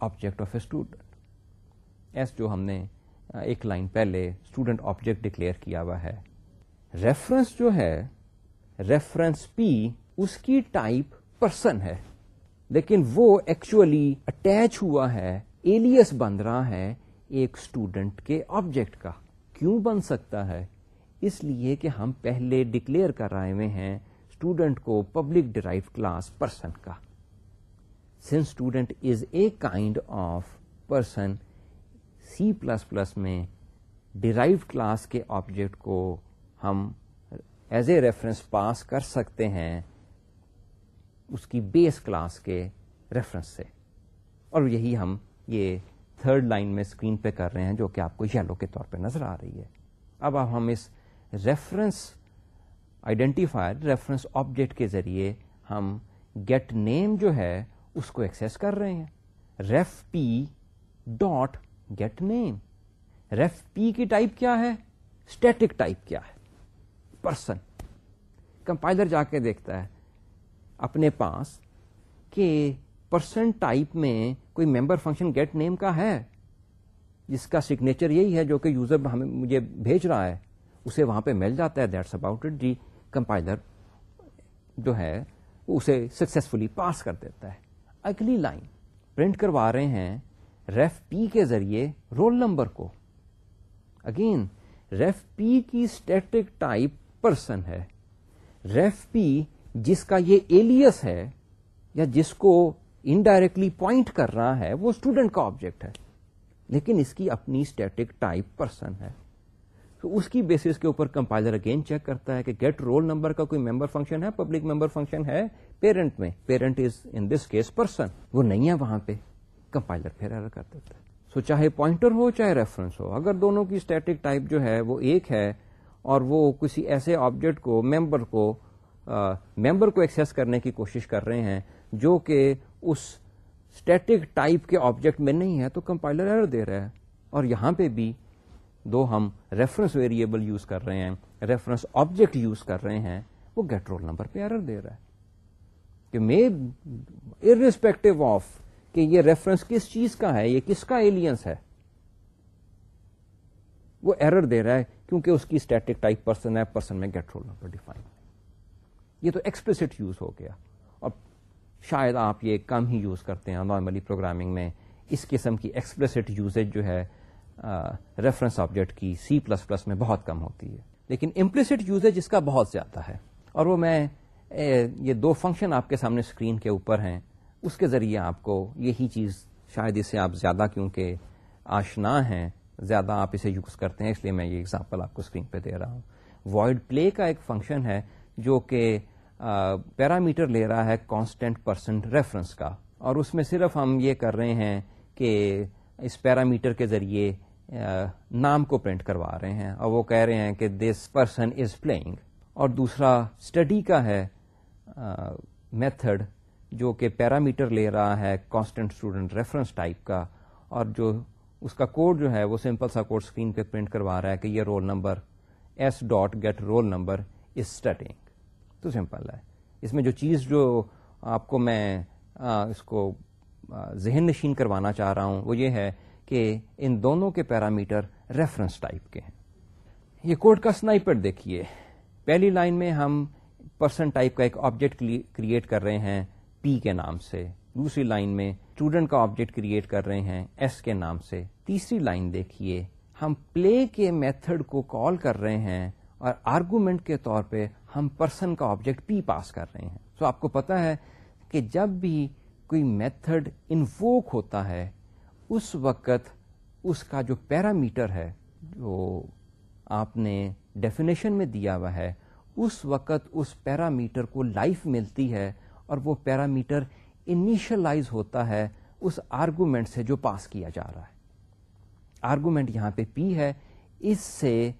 object of a student S جو ہم نے ایک لائن پہلے اسٹوڈنٹ آبجیکٹ ڈکلیئر کیا ہوا ہے. ریفرنس جو ہے ریفرنس پی اس کی ٹائپ پرسن ہے. لیکن وہ ایکچولی اٹیچ ہوا ہے ایلیس بن رہا ہے ایک اسٹوڈنٹ کے آبجیکٹ کا. کیوں بن سکتا ہے؟ اس لیے کہ ہم پہلے ڈکلیئر کر رہے ہوئے ہیں اسٹوڈنٹ کو پبلک ڈرائیو کلاس پرسن کا. Since student is a kind of person C plus plus میں ڈیرائیو کلاس کے آبجیکٹ کو ہم ایز اے ریفرنس پاس کر سکتے ہیں اس کی بیس کلاس کے ریفرنس سے۔ اور یہی ہم یہ تھرڈ لائن میں اسکرین پہ کر رہے ہیں جو کہ آپ کو یلو کے طور پہ نظر آ رہی ہے۔ اب اب ہم اس ریفرنس آئیڈینٹیفائر ریفرنس آبجیکٹ کے ذریعے ہم گیٹ نیم جو ہے اس کو ایکسس کر رہے ہیں۔ Ref P dot get name ref P کی ٹائپ کیا ہے؟ اسٹیٹک ٹائپ کیا ہے؟ پرسن کمپائلر جا کے دیکھتا ہے۔ اپنے پاس کہ پرسن ٹائپ میں کوئی ممبر فنکشن گیٹ نیم کا ہے۔ جس کا سگنیچر یہی ہے جو کہ یوزر ہمیں مجھے بھیج رہا ہے۔ اسے وہاں پہ مل جاتا ہے۔ دیٹس اباؤٹ اٹ جی کمپائلر جو ہے، وہ اسے سکسیسفلی پاس کر دیتا ہے۔ اگلی لائن۔ پرنٹ کروا رہے ہیں ریف پی کے ذریعے رول نمبر کو۔ اگین ریف پی کی اسٹیٹک ٹائپ پرسن ہے۔ ریف پی جس کا یہ ایلیس ہے یا جس کو انڈائریکٹلی پوائنٹ کر رہا ہے، وہ اسٹوڈنٹ کا آبجیکٹ ہے۔ لیکن اس کی اپنی اسٹیٹک ٹائپ پرسن ہے۔ تو اس کی بیسس کے اوپر کمپائلر اگین چیک کرتا ہے کہ گیٹ رول نمبر کا کوئی ممبر فنکشن ہے پبلک ممبر فنکشن ہے پیرنٹ میں. Parent is in this case person وہ نہیں ہے وہاں پہ. کمپائلر پھر ایرر کر دیتا ہے. سو so, چاہے پوائنٹر ہو چاہے ریفرنس ہو اگر دونوں کی اسٹیٹک ٹائپ جو ہے وہ ایک ہے اور وہ کسی ایسے آبجیکٹ کو ممبر کو ممبر کو ایکسس کرنے کی کوشش کر رہے ہیں جو کہ اس اسٹیٹک ٹائپ کے آبجیکٹ میں نہیں ہے تو کمپائلر ایرر دے رہا ہے۔ اور یہاں پہ بھی دو ہم ریفرنس ویریبل یوز کر رہے ہیں ریفرنس آبجیکٹ یوز کر رہے ہیں، وہ گیٹ رول نمبر پہ ایرر دے رہا ہے۔ کہ میں ارسپیکٹو آف کہ یہ ریفرنس کس چیز کا ہے، یہ کس کا ایلینس ہے۔ وہ ایرر دے رہا ہے کیونکہ اس کی اسٹیٹک ٹائپ پرسن ہے پرسن میں گیٹ رول نمبر ڈیفائن یہ تو ایکسپلسٹ یوز ہو گیا۔ اور شاید آپ یہ کم ہی یوز کرتے ہیں نارملی پروگرامنگ میں اس قسم کی ایکسپلسٹ یوزیج جو ہے ریفرنس آبجیکٹ کی سی پلس پلس میں بہت کم ہوتی ہے۔ لیکن امپلسٹ یوزیج اس کا بہت زیادہ ہے۔ اور وہ میں یہ دو فنکشن آپ کے سامنے اسکرین کے اوپر ہیں۔ اس کے ذریعے آپ کو یہی چیز شاید اسے آپ زیادہ کیونکہ آشنا ہیں، زیادہ آپ اسے یوز کرتے ہیں، اس لیے میں یہ اگزامپل آپ کو اسکرین پہ دے رہا ہوں۔ وائڈ پلے کا ایک فنکشن ہے جو کہ پیرامیٹر لے رہا ہے کانسٹینٹ پرسنٹ ریفرنس کا۔ اور اس میں صرف ہم یہ کر رہے ہیں کہ اس پیرامیٹر کے ذریعے نام کو پرنٹ کروا رہے ہیں اور وہ کہہ رہے ہیں کہ دس پرسن از پلئنگ اور دوسرا اسٹڈی کا ہے میتھڈ جو کہ پیرامیٹر لے رہا ہے کانسٹنٹ اسٹوڈنٹ ریفرنس ٹائپ کا، اور جو اس کا کوڈ جو ہے وہ سمپل سا کوڈ اسکرین پہ پرنٹ کروا رہا ہے کہ یہ roll number S dot get roll number is studying تو سمپل ہے۔ اس میں جو چیز جو آپ کو میں اس کو ذہن نشین کروانا چاہ رہا ہوں، وہ یہ ہے کہ ان دونوں کے پیرامیٹر ریفرنس ٹائپ کے ہیں۔ یہ کوڈ کا سنائپر دیکھیے۔ پہلی لائن میں ہم پرسن ٹائپ کا ایک آبجیکٹ کریٹ کر رہے ہیں پی کے نام سے۔ دوسری لائن میں اسٹوڈنٹ کا آبجیکٹ کریٹ کر رہے ہیں ایس کے نام سے۔ تیسری لائن دیکھیے۔ ہم پلے کے میتھڈ کو کال کر رہے ہیں اور آرگومنٹ کے طور پہ ہم پرسن کا آبجیکٹ پی پاس کر رہے ہیں۔ سو so آپ کو پتا ہے کہ جب بھی کوئی میتھڈ انووک ہوتا ہے، اس وقت اس کا جو پیرامیٹر ہے، جو آپ نے ڈیفینیشن میں دیا ہوا ہے، اس وقت اس پیرامیٹر کو لائف ملتی ہے اور وہ پیرامیٹر انیشلائز ہوتا ہے اس آرگومنٹ سے جو پاس کیا جا رہا ہے۔ آرگومنٹ یہاں پہ پی ہے، اس سے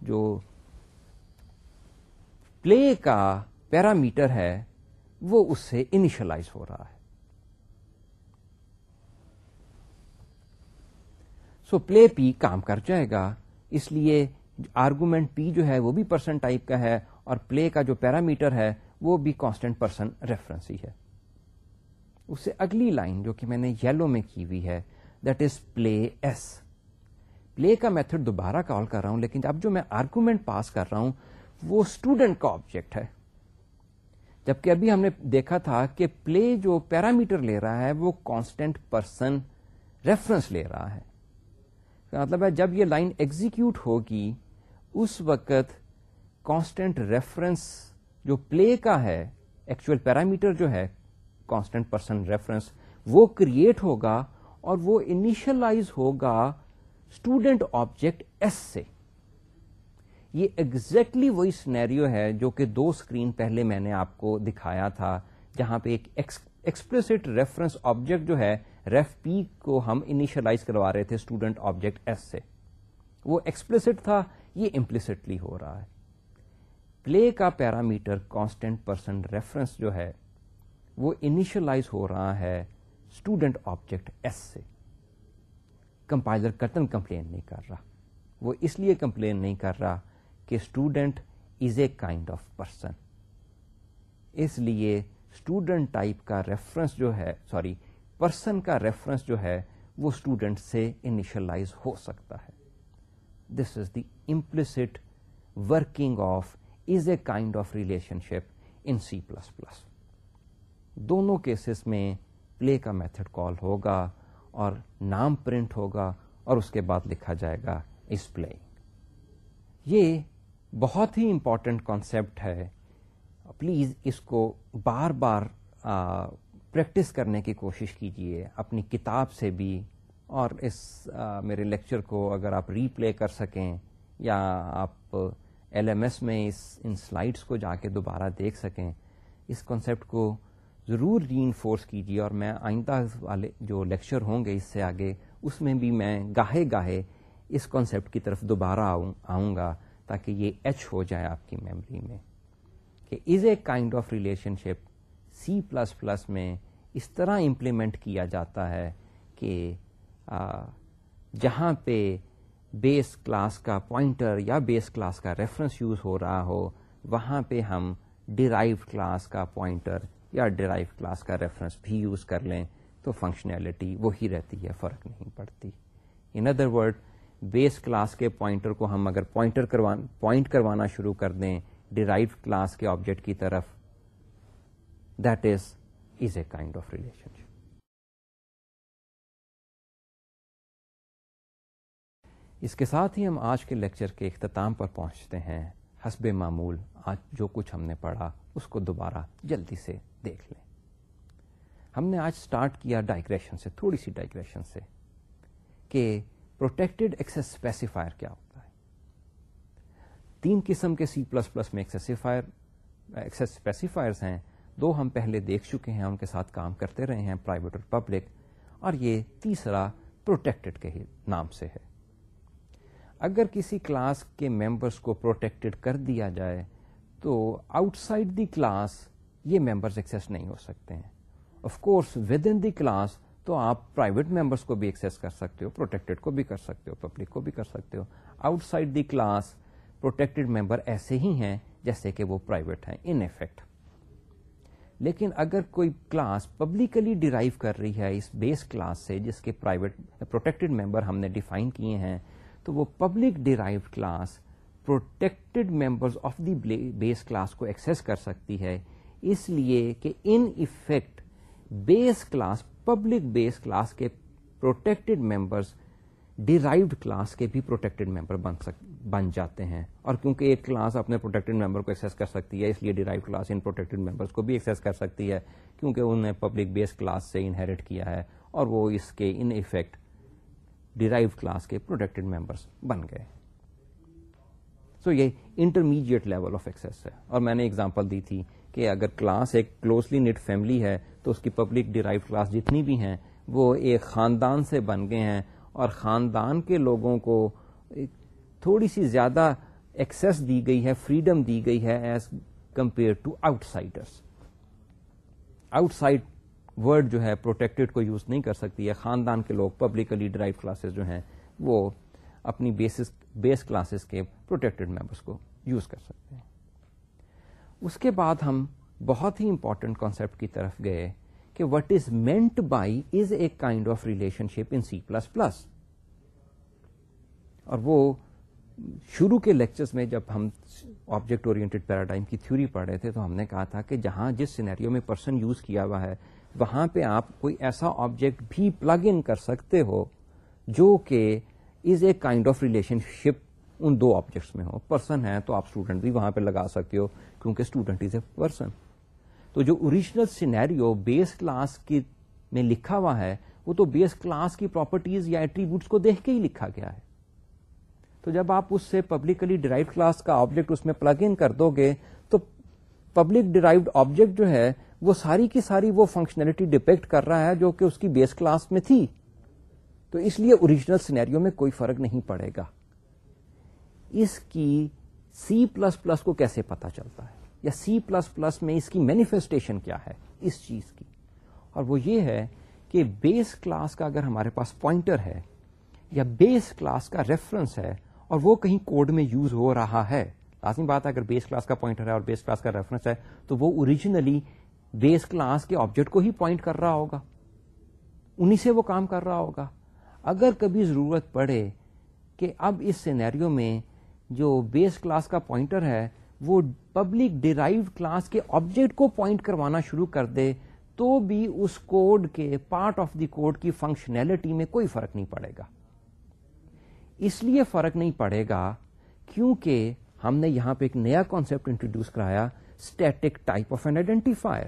جو پلے کا پیرامیٹر ہے وہ اس سے انیشلائز ہو رہا ہے۔ سو پلے پی کام کر جائے گا۔ اس لیے آرگومنٹ پی جو ہے وہ بھی پرسن ٹائپ کا ہے اور پلے کا جو پیرامیٹر ہے وہ بھی کانسٹنٹ پرسن ریفرنس ہی ہے۔ اس سے اگلی لائن جو کہ میں نے یلو میں کی ہوئی ہے that is play S play کا میتھڈ دوبارہ کال کر رہا ہوں، لیکن اب جو میں آرگومنٹ پاس کر رہا ہوں، وہ اسٹوڈنٹ کا آبجیکٹ ہے۔ جبکہ ابھی ہم نے دیکھا تھا کہ پلے جو پیرامیٹر لے رہا ہے وہ کانسٹینٹ پرسن ریفرنس لے رہا ہے۔ مطلب ہے جب یہ لائن ایگزیکیوٹ ہوگی، اس وقت کانسٹینٹ ریفرنس جو پلے کا ہے ایکچوئل پیرامیٹر جو ہے کانسٹینٹ پرسن ریفرنس وہ کریٹ ہوگا اور وہ انیشلائز ہوگا اسٹوڈنٹ آبجیکٹ ایس سے۔ یہ ایگزیکٹلی exactly وہی سنیریو ہے جو کہ دو اسکرین پہلے میں نے آپ کو دکھایا تھا، جہاں پہ ایک ایکسپلسٹ ریفرنس آبجیکٹ جو ہے ریف پی کو ہم انیشلائز کروا رہے تھے اسٹوڈنٹ آبجیکٹ ایس سے۔ وہ ایکسپلسٹ تھا، یہ امپلسٹلی ہو رہا ہے۔ پلے کا پیرامیٹر کانسٹینٹ پرسن ریفرنس جو ہے، وہ انیشلائز ہو رہا ہے اسٹوڈنٹ آبجیکٹ ایس سے۔ کمپائلر کتن کمپلین نہیں کر رہا۔ وہ اس لیے کمپلین نہیں کر رہا کہ student is a kind of person اس لیے اسٹوڈنٹ ٹائپ کا ریفرنس جو ہے سوری پرسن کا ریفرنس جو ہے، وہ اسٹوڈنٹ سے انیشلائز ہو سکتا ہے. This is the implicit working of is a kind of relationship in C plus plus دونوں کیسز میں پلے کا میتھڈ کال ہوگا اور نام پرنٹ ہوگا اور اس کے بعد لکھا جائے گا اس پلے یہ بہت ہی امپورٹنٹ کانسیپٹ ہے۔ پلیز اس کو بار بار پریکٹس کرنے کی کوشش کیجیے اپنی کتاب سے بھی۔ اور اس آ, میرے لیکچر کو اگر آپ ری پلے کر سکیں یا آپ ایل ایم ایس میں اس ان سلائڈس کو جا کے دوبارہ دیکھ سکیں اس کانسیپٹ کو ضرور ری انفورس کیجیے اور میں آئندہ والے جو لیکچر ہوں گے اس سے آگے اس میں بھی میں گاہے گاہے اس کانسیپٹ کی طرف دوبارہ آؤں آؤں گا۔ تاکہ یہ ایچ ہو جائے آپ کی میموری میں کہ is a kind of relationship C plus plus میں اس طرح امپلیمنٹ کیا جاتا ہے کہ جہاں پہ بیس کلاس کا پوائنٹر یا بیس کلاس کا ریفرنس یوز ہو رہا ہو، وہاں پہ ہم ڈرائیو کلاس کا پوائنٹر یا ڈرائیو کلاس کا ریفرنس بھی یوز کر لیں تو فنکشنلٹی وہی رہتی ہے، فرق نہیں پڑتی۔ In other word base class کے پوائنٹر کو ہم اگر پوائنٹر پوائنٹ کروانا شروع کر دیں ڈرائیو کلاس کے آبجیکٹ کی طرف that is is a kind of relationship اس کے ساتھ ہی ہم آج کے لیکچر کے اختتام پر پہنچتے ہیں۔ حسب معمول، آج جو کچھ ہم نے پڑھا، اس کو دوبارہ جلدی سے دیکھ لیں۔ ہم نے آج سٹارٹ کیا ڈائگریشن سے، تھوڑی سی ڈائگریشن سے، کہ پروٹیکٹڈ ایکسس اسپیسیفائر کیا ہوتا ہے؟ تین قسم کے سی پلس پلس میں ایکسس اسپیسیفائر ہیں۔ دو ہم پہلے دیکھ چکے ہیں، ان کے ساتھ کام کرتے رہے ہیں پرائیویٹ اور پبلک اور یہ تیسرا پروٹیکٹڈ کے ہی نام سے ہے۔ اگر کسی کلاس کے ممبرس کو پروٹیکٹڈ کر دیا جائے، تو آؤٹ سائڈ دی کلاس یہ ممبرس ایکسیس نہیں ہو سکتے ہیں۔ Of course within the class تو آپ پرائیویٹ ممبرس کو بھی ایکسیس کر سکتے ہو پروٹیکٹڈ کو بھی کر سکتے ہو پبلک کو بھی کر سکتے ہو. Outside the class protected member ایسے ہی ہیں جیسے کہ وہ پرائیویٹ ہیں ان افیکٹ لیکن اگر کوئی کلاس پبلکلی ڈیرائیو کر رہی ہے اس بیس کلاس سے جس کے پرائیویٹ پروٹیکٹڈ ممبر ہم نے ڈیفائن کیے ہیں، تو وہ public derive class protected members of the base class کو ایکسس کر سکتی ہے. اس لیے کہ in effect base class public base class کے پروٹیکٹڈ ممبرس ڈیرائیوڈ کلاس کے بھی پروٹیکٹڈ ممبر بن سک، بن جاتے ہیں۔ اور کیونکہ ایک کلاس اپنے پروٹیکٹڈ ممبر کو ایکسیس کر سکتی ہے، اس لیے ڈیرائیو کلاس ان پروٹیکٹڈ ممبرس کو بھی ایکسیس کر سکتی ہے، کیونکہ انہوں نے پبلک بیس کلاس سے انہیریٹ کیا ہے اور وہ اس کے ان افیکٹ ڈیرائیو کلاس کے پروٹیکٹڈ ممبرس بن گئے۔ سو so یہ انٹرمیڈیٹ لیول آف ایکسیس ہے۔ اور میں نے اگزامپل دی تھی کہ اگر کلاس ایک کلوزلی نیٹ فیملی ہے تو اس کی پبلک ڈیرائیو کلاس جتنی بھی ہیں، وہ ایک خاندان سے بن گئے ہیں اور خاندان کے لوگوں کو تھوڑی سی زیادہ ایکسس دی گئی ہے فریڈم دی گئی ہے as compare to outsiders outside word جو ہے پروٹیکٹڈ کو یوز نہیں کر سکتی ہے۔ خاندان کے لوگ پبلکلی ڈرائیو کلاسز جو ہیں، وہ اپنی بیسس بیس کلاسز کے پروٹیکٹڈ ممبرس کو یوز کر سکتے ہیں۔ اس کے بعد ہم بہت ہی امپورٹنٹ کانسیپٹ کی طرف گئے کہ what is meant by is a kind of relationship in C plus plus اور وہ شروع کے لیکچرز میں جب ہم آبجیکٹ اورینٹیڈ پیراڈائم کی تھیوری پڑھ رہے تھے تو ہم نے کہا تھا کہ جہاں جس سینیریو میں پرسن یوز کیا ہوا ہے، وہاں پہ آپ کوئی ایسا آبجیکٹ بھی پلگ ان کر سکتے ہو جو کہ is a kind of relationship in do objects میں ہو۔ پرسن ہے تو آپ اسٹوڈنٹ بھی وہاں پہ لگا سکتے ہو کیونکہ اسٹوڈنٹ از اے پرسن تو جو اوریجنل سینیریو بیس کلاس کی میں لکھا ہوا ہے، وہ تو بیس کلاس کی پراپرٹیز یا ایٹریبیوٹس کو دیکھ کے ہی لکھا گیا ہے۔ تو جب آپ اس سے پبلکلی ڈرائیو کلاس کا آبجیکٹ اس میں پلگ ان کر دو گے تو پبلک ڈرائیوڈ آبجیکٹ جو ہے، وہ ساری کی ساری وہ فنکشنلٹی ڈپیکٹ کر رہا ہے جو کہ اس کی بیس کلاس میں تھی۔ تو اس لیے اوریجنل سینیریو میں کوئی فرق نہیں پڑے گا۔ اس کی سی پلس پلس کو کیسے پتا چلتا ہے؟ یا سی پلس پلس میں اس کی مینیفیسٹیشن کیا ہے اس چیز کی؟ اور وہ یہ ہے کہ بیس کلاس کا اگر ہمارے پاس پوائنٹر ہے یا بیس کلاس کا ریفرنس ہے اور وہ کہیں کوڈ میں یوز ہو رہا ہے، لازمی بات ہے اگر بیس کلاس کا پوائنٹر ہے اور بیس کلاس کا ریفرنس ہے تو وہ اوریجنلی بیس کلاس کے آبجیکٹ کو ہی پوائنٹ کر رہا ہوگا۔ انہیں سے وہ کام کر رہا ہوگا۔ اگر کبھی ضرورت پڑے کہ اب اس سینیریو میں جو بیس کلاس کا پوائنٹر ہے، وہ پبلک ڈیرائیو کلاس کے آبجیکٹ کو پوائنٹ کروانا شروع کر دے، تو بھی اس کوڈ کے پارٹ آف دی کوڈ کی فنکشنلٹی میں کوئی فرق نہیں پڑے گا۔ اس لیے فرق نہیں پڑے گا کیونکہ ہم نے یہاں پہ ایک نیا کانسپٹ انٹروڈیوس کرایا static type of an identifier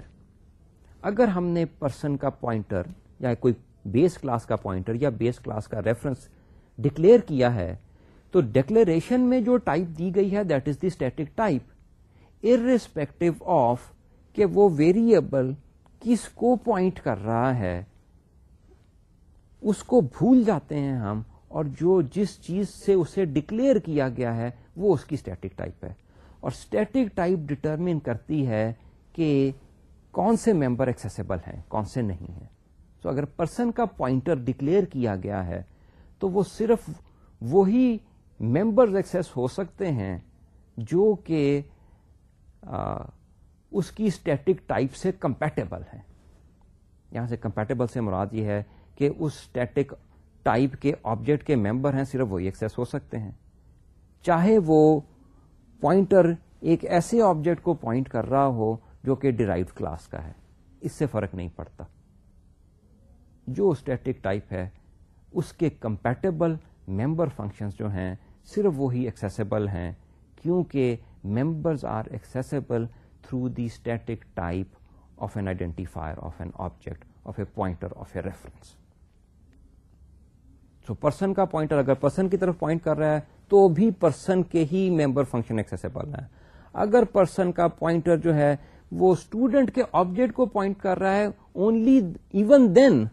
اگر ہم نے پرسن کا پوائنٹر یا کوئی بیس کلاس کا پوائنٹر یا بیس کلاس کا ریفرنس ڈکلیئر کیا ہے تو ڈکلیریشن میں جو ٹائپ دی گئی ہے that is the static type irrespective of کہ وہ ویریبل کس کو پوائنٹ کر رہا ہے، اس کو بھول جاتے ہیں ہم، اور جو جس چیز سے اسے ڈکلیئر کیا گیا ہے، وہ اس کی اسٹیٹک ٹائپ ہے۔ اور اسٹیٹک ٹائپ ڈٹرمن کرتی ہے کہ کون سے ممبر ایکسیسیبل ہیں، کون سے نہیں ہیں۔ سو so اگر پرسن کا پوائنٹر ڈکلیئر کیا گیا ہے، تو وہ صرف وہی ممبرز ایکسیس ہو سکتے ہیں جو کہ اس کی اسٹیٹک ٹائپ سے کمپیٹیبل ہے یہاں سے کمپیٹیبل سے مراد یہ ہے کہ اس اسٹیٹک ٹائپ کے آبجیکٹ کے ممبر ہیں، صرف وہی ایکسیس ہو سکتے ہیں۔ چاہے وہ پوائنٹر ایک ایسے آبجیکٹ کو پوائنٹ کر رہا ہو جو کہ ڈرائیو کلاس کا ہے، اس سے فرق نہیں پڑتا۔ جو اسٹیٹک ٹائپ ہے، اس کے کمپیٹیبل ممبر فنکشنز جو ہیں صرف وہی ایکسیسیبل ہیں، کیونکہ members are accessible through the static type of an identifier of an object of a pointer of a reference so person کا پوائنٹر اگر پرسن کی طرف پوائنٹ کر رہا ہے، تو بھی پرسن کے ہی ممبر فنکشن ایکسیسیبل ہے اگر پرسن کا پوائنٹر جو ہے، وہ اسٹوڈنٹ کے آبجیکٹ کو پوائنٹ کر رہا ہے only even then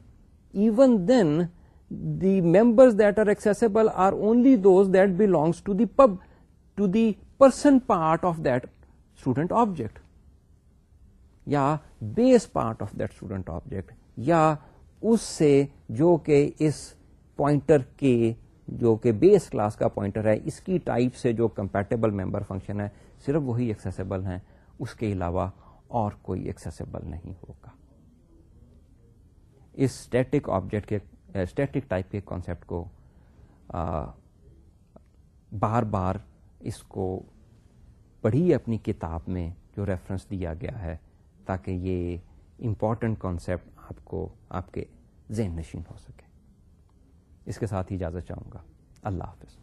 even then the members that are accessible are only those that belongs to the pub to the person part of that student object یا base part of that student object یا اس سے جو کہ اس pointer کے جو کہ بیس کلاس کا پوائنٹر ہے، اس کی ٹائپ سے جو کمپیٹیبل ممبر فنکشن ہے، صرف وہی ایکسیسیبل ہیں، اس کے علاوہ اور کوئی ایکسیسیبل نہیں ہوگا۔ اس اسٹیٹک آبجیکٹ کے اسٹیٹک ٹائپ کے کانسیپٹ کو بار بار اس کو پڑھی اپنی کتاب میں جو ریفرنس دیا گیا ہے تاکہ یہ امپورٹنٹ کانسیپٹ آپ کو آپ کے ذہن نشین ہو سکے۔ اس کے ساتھ ہی اجازت چاہوں گا۔ اللہ حافظ۔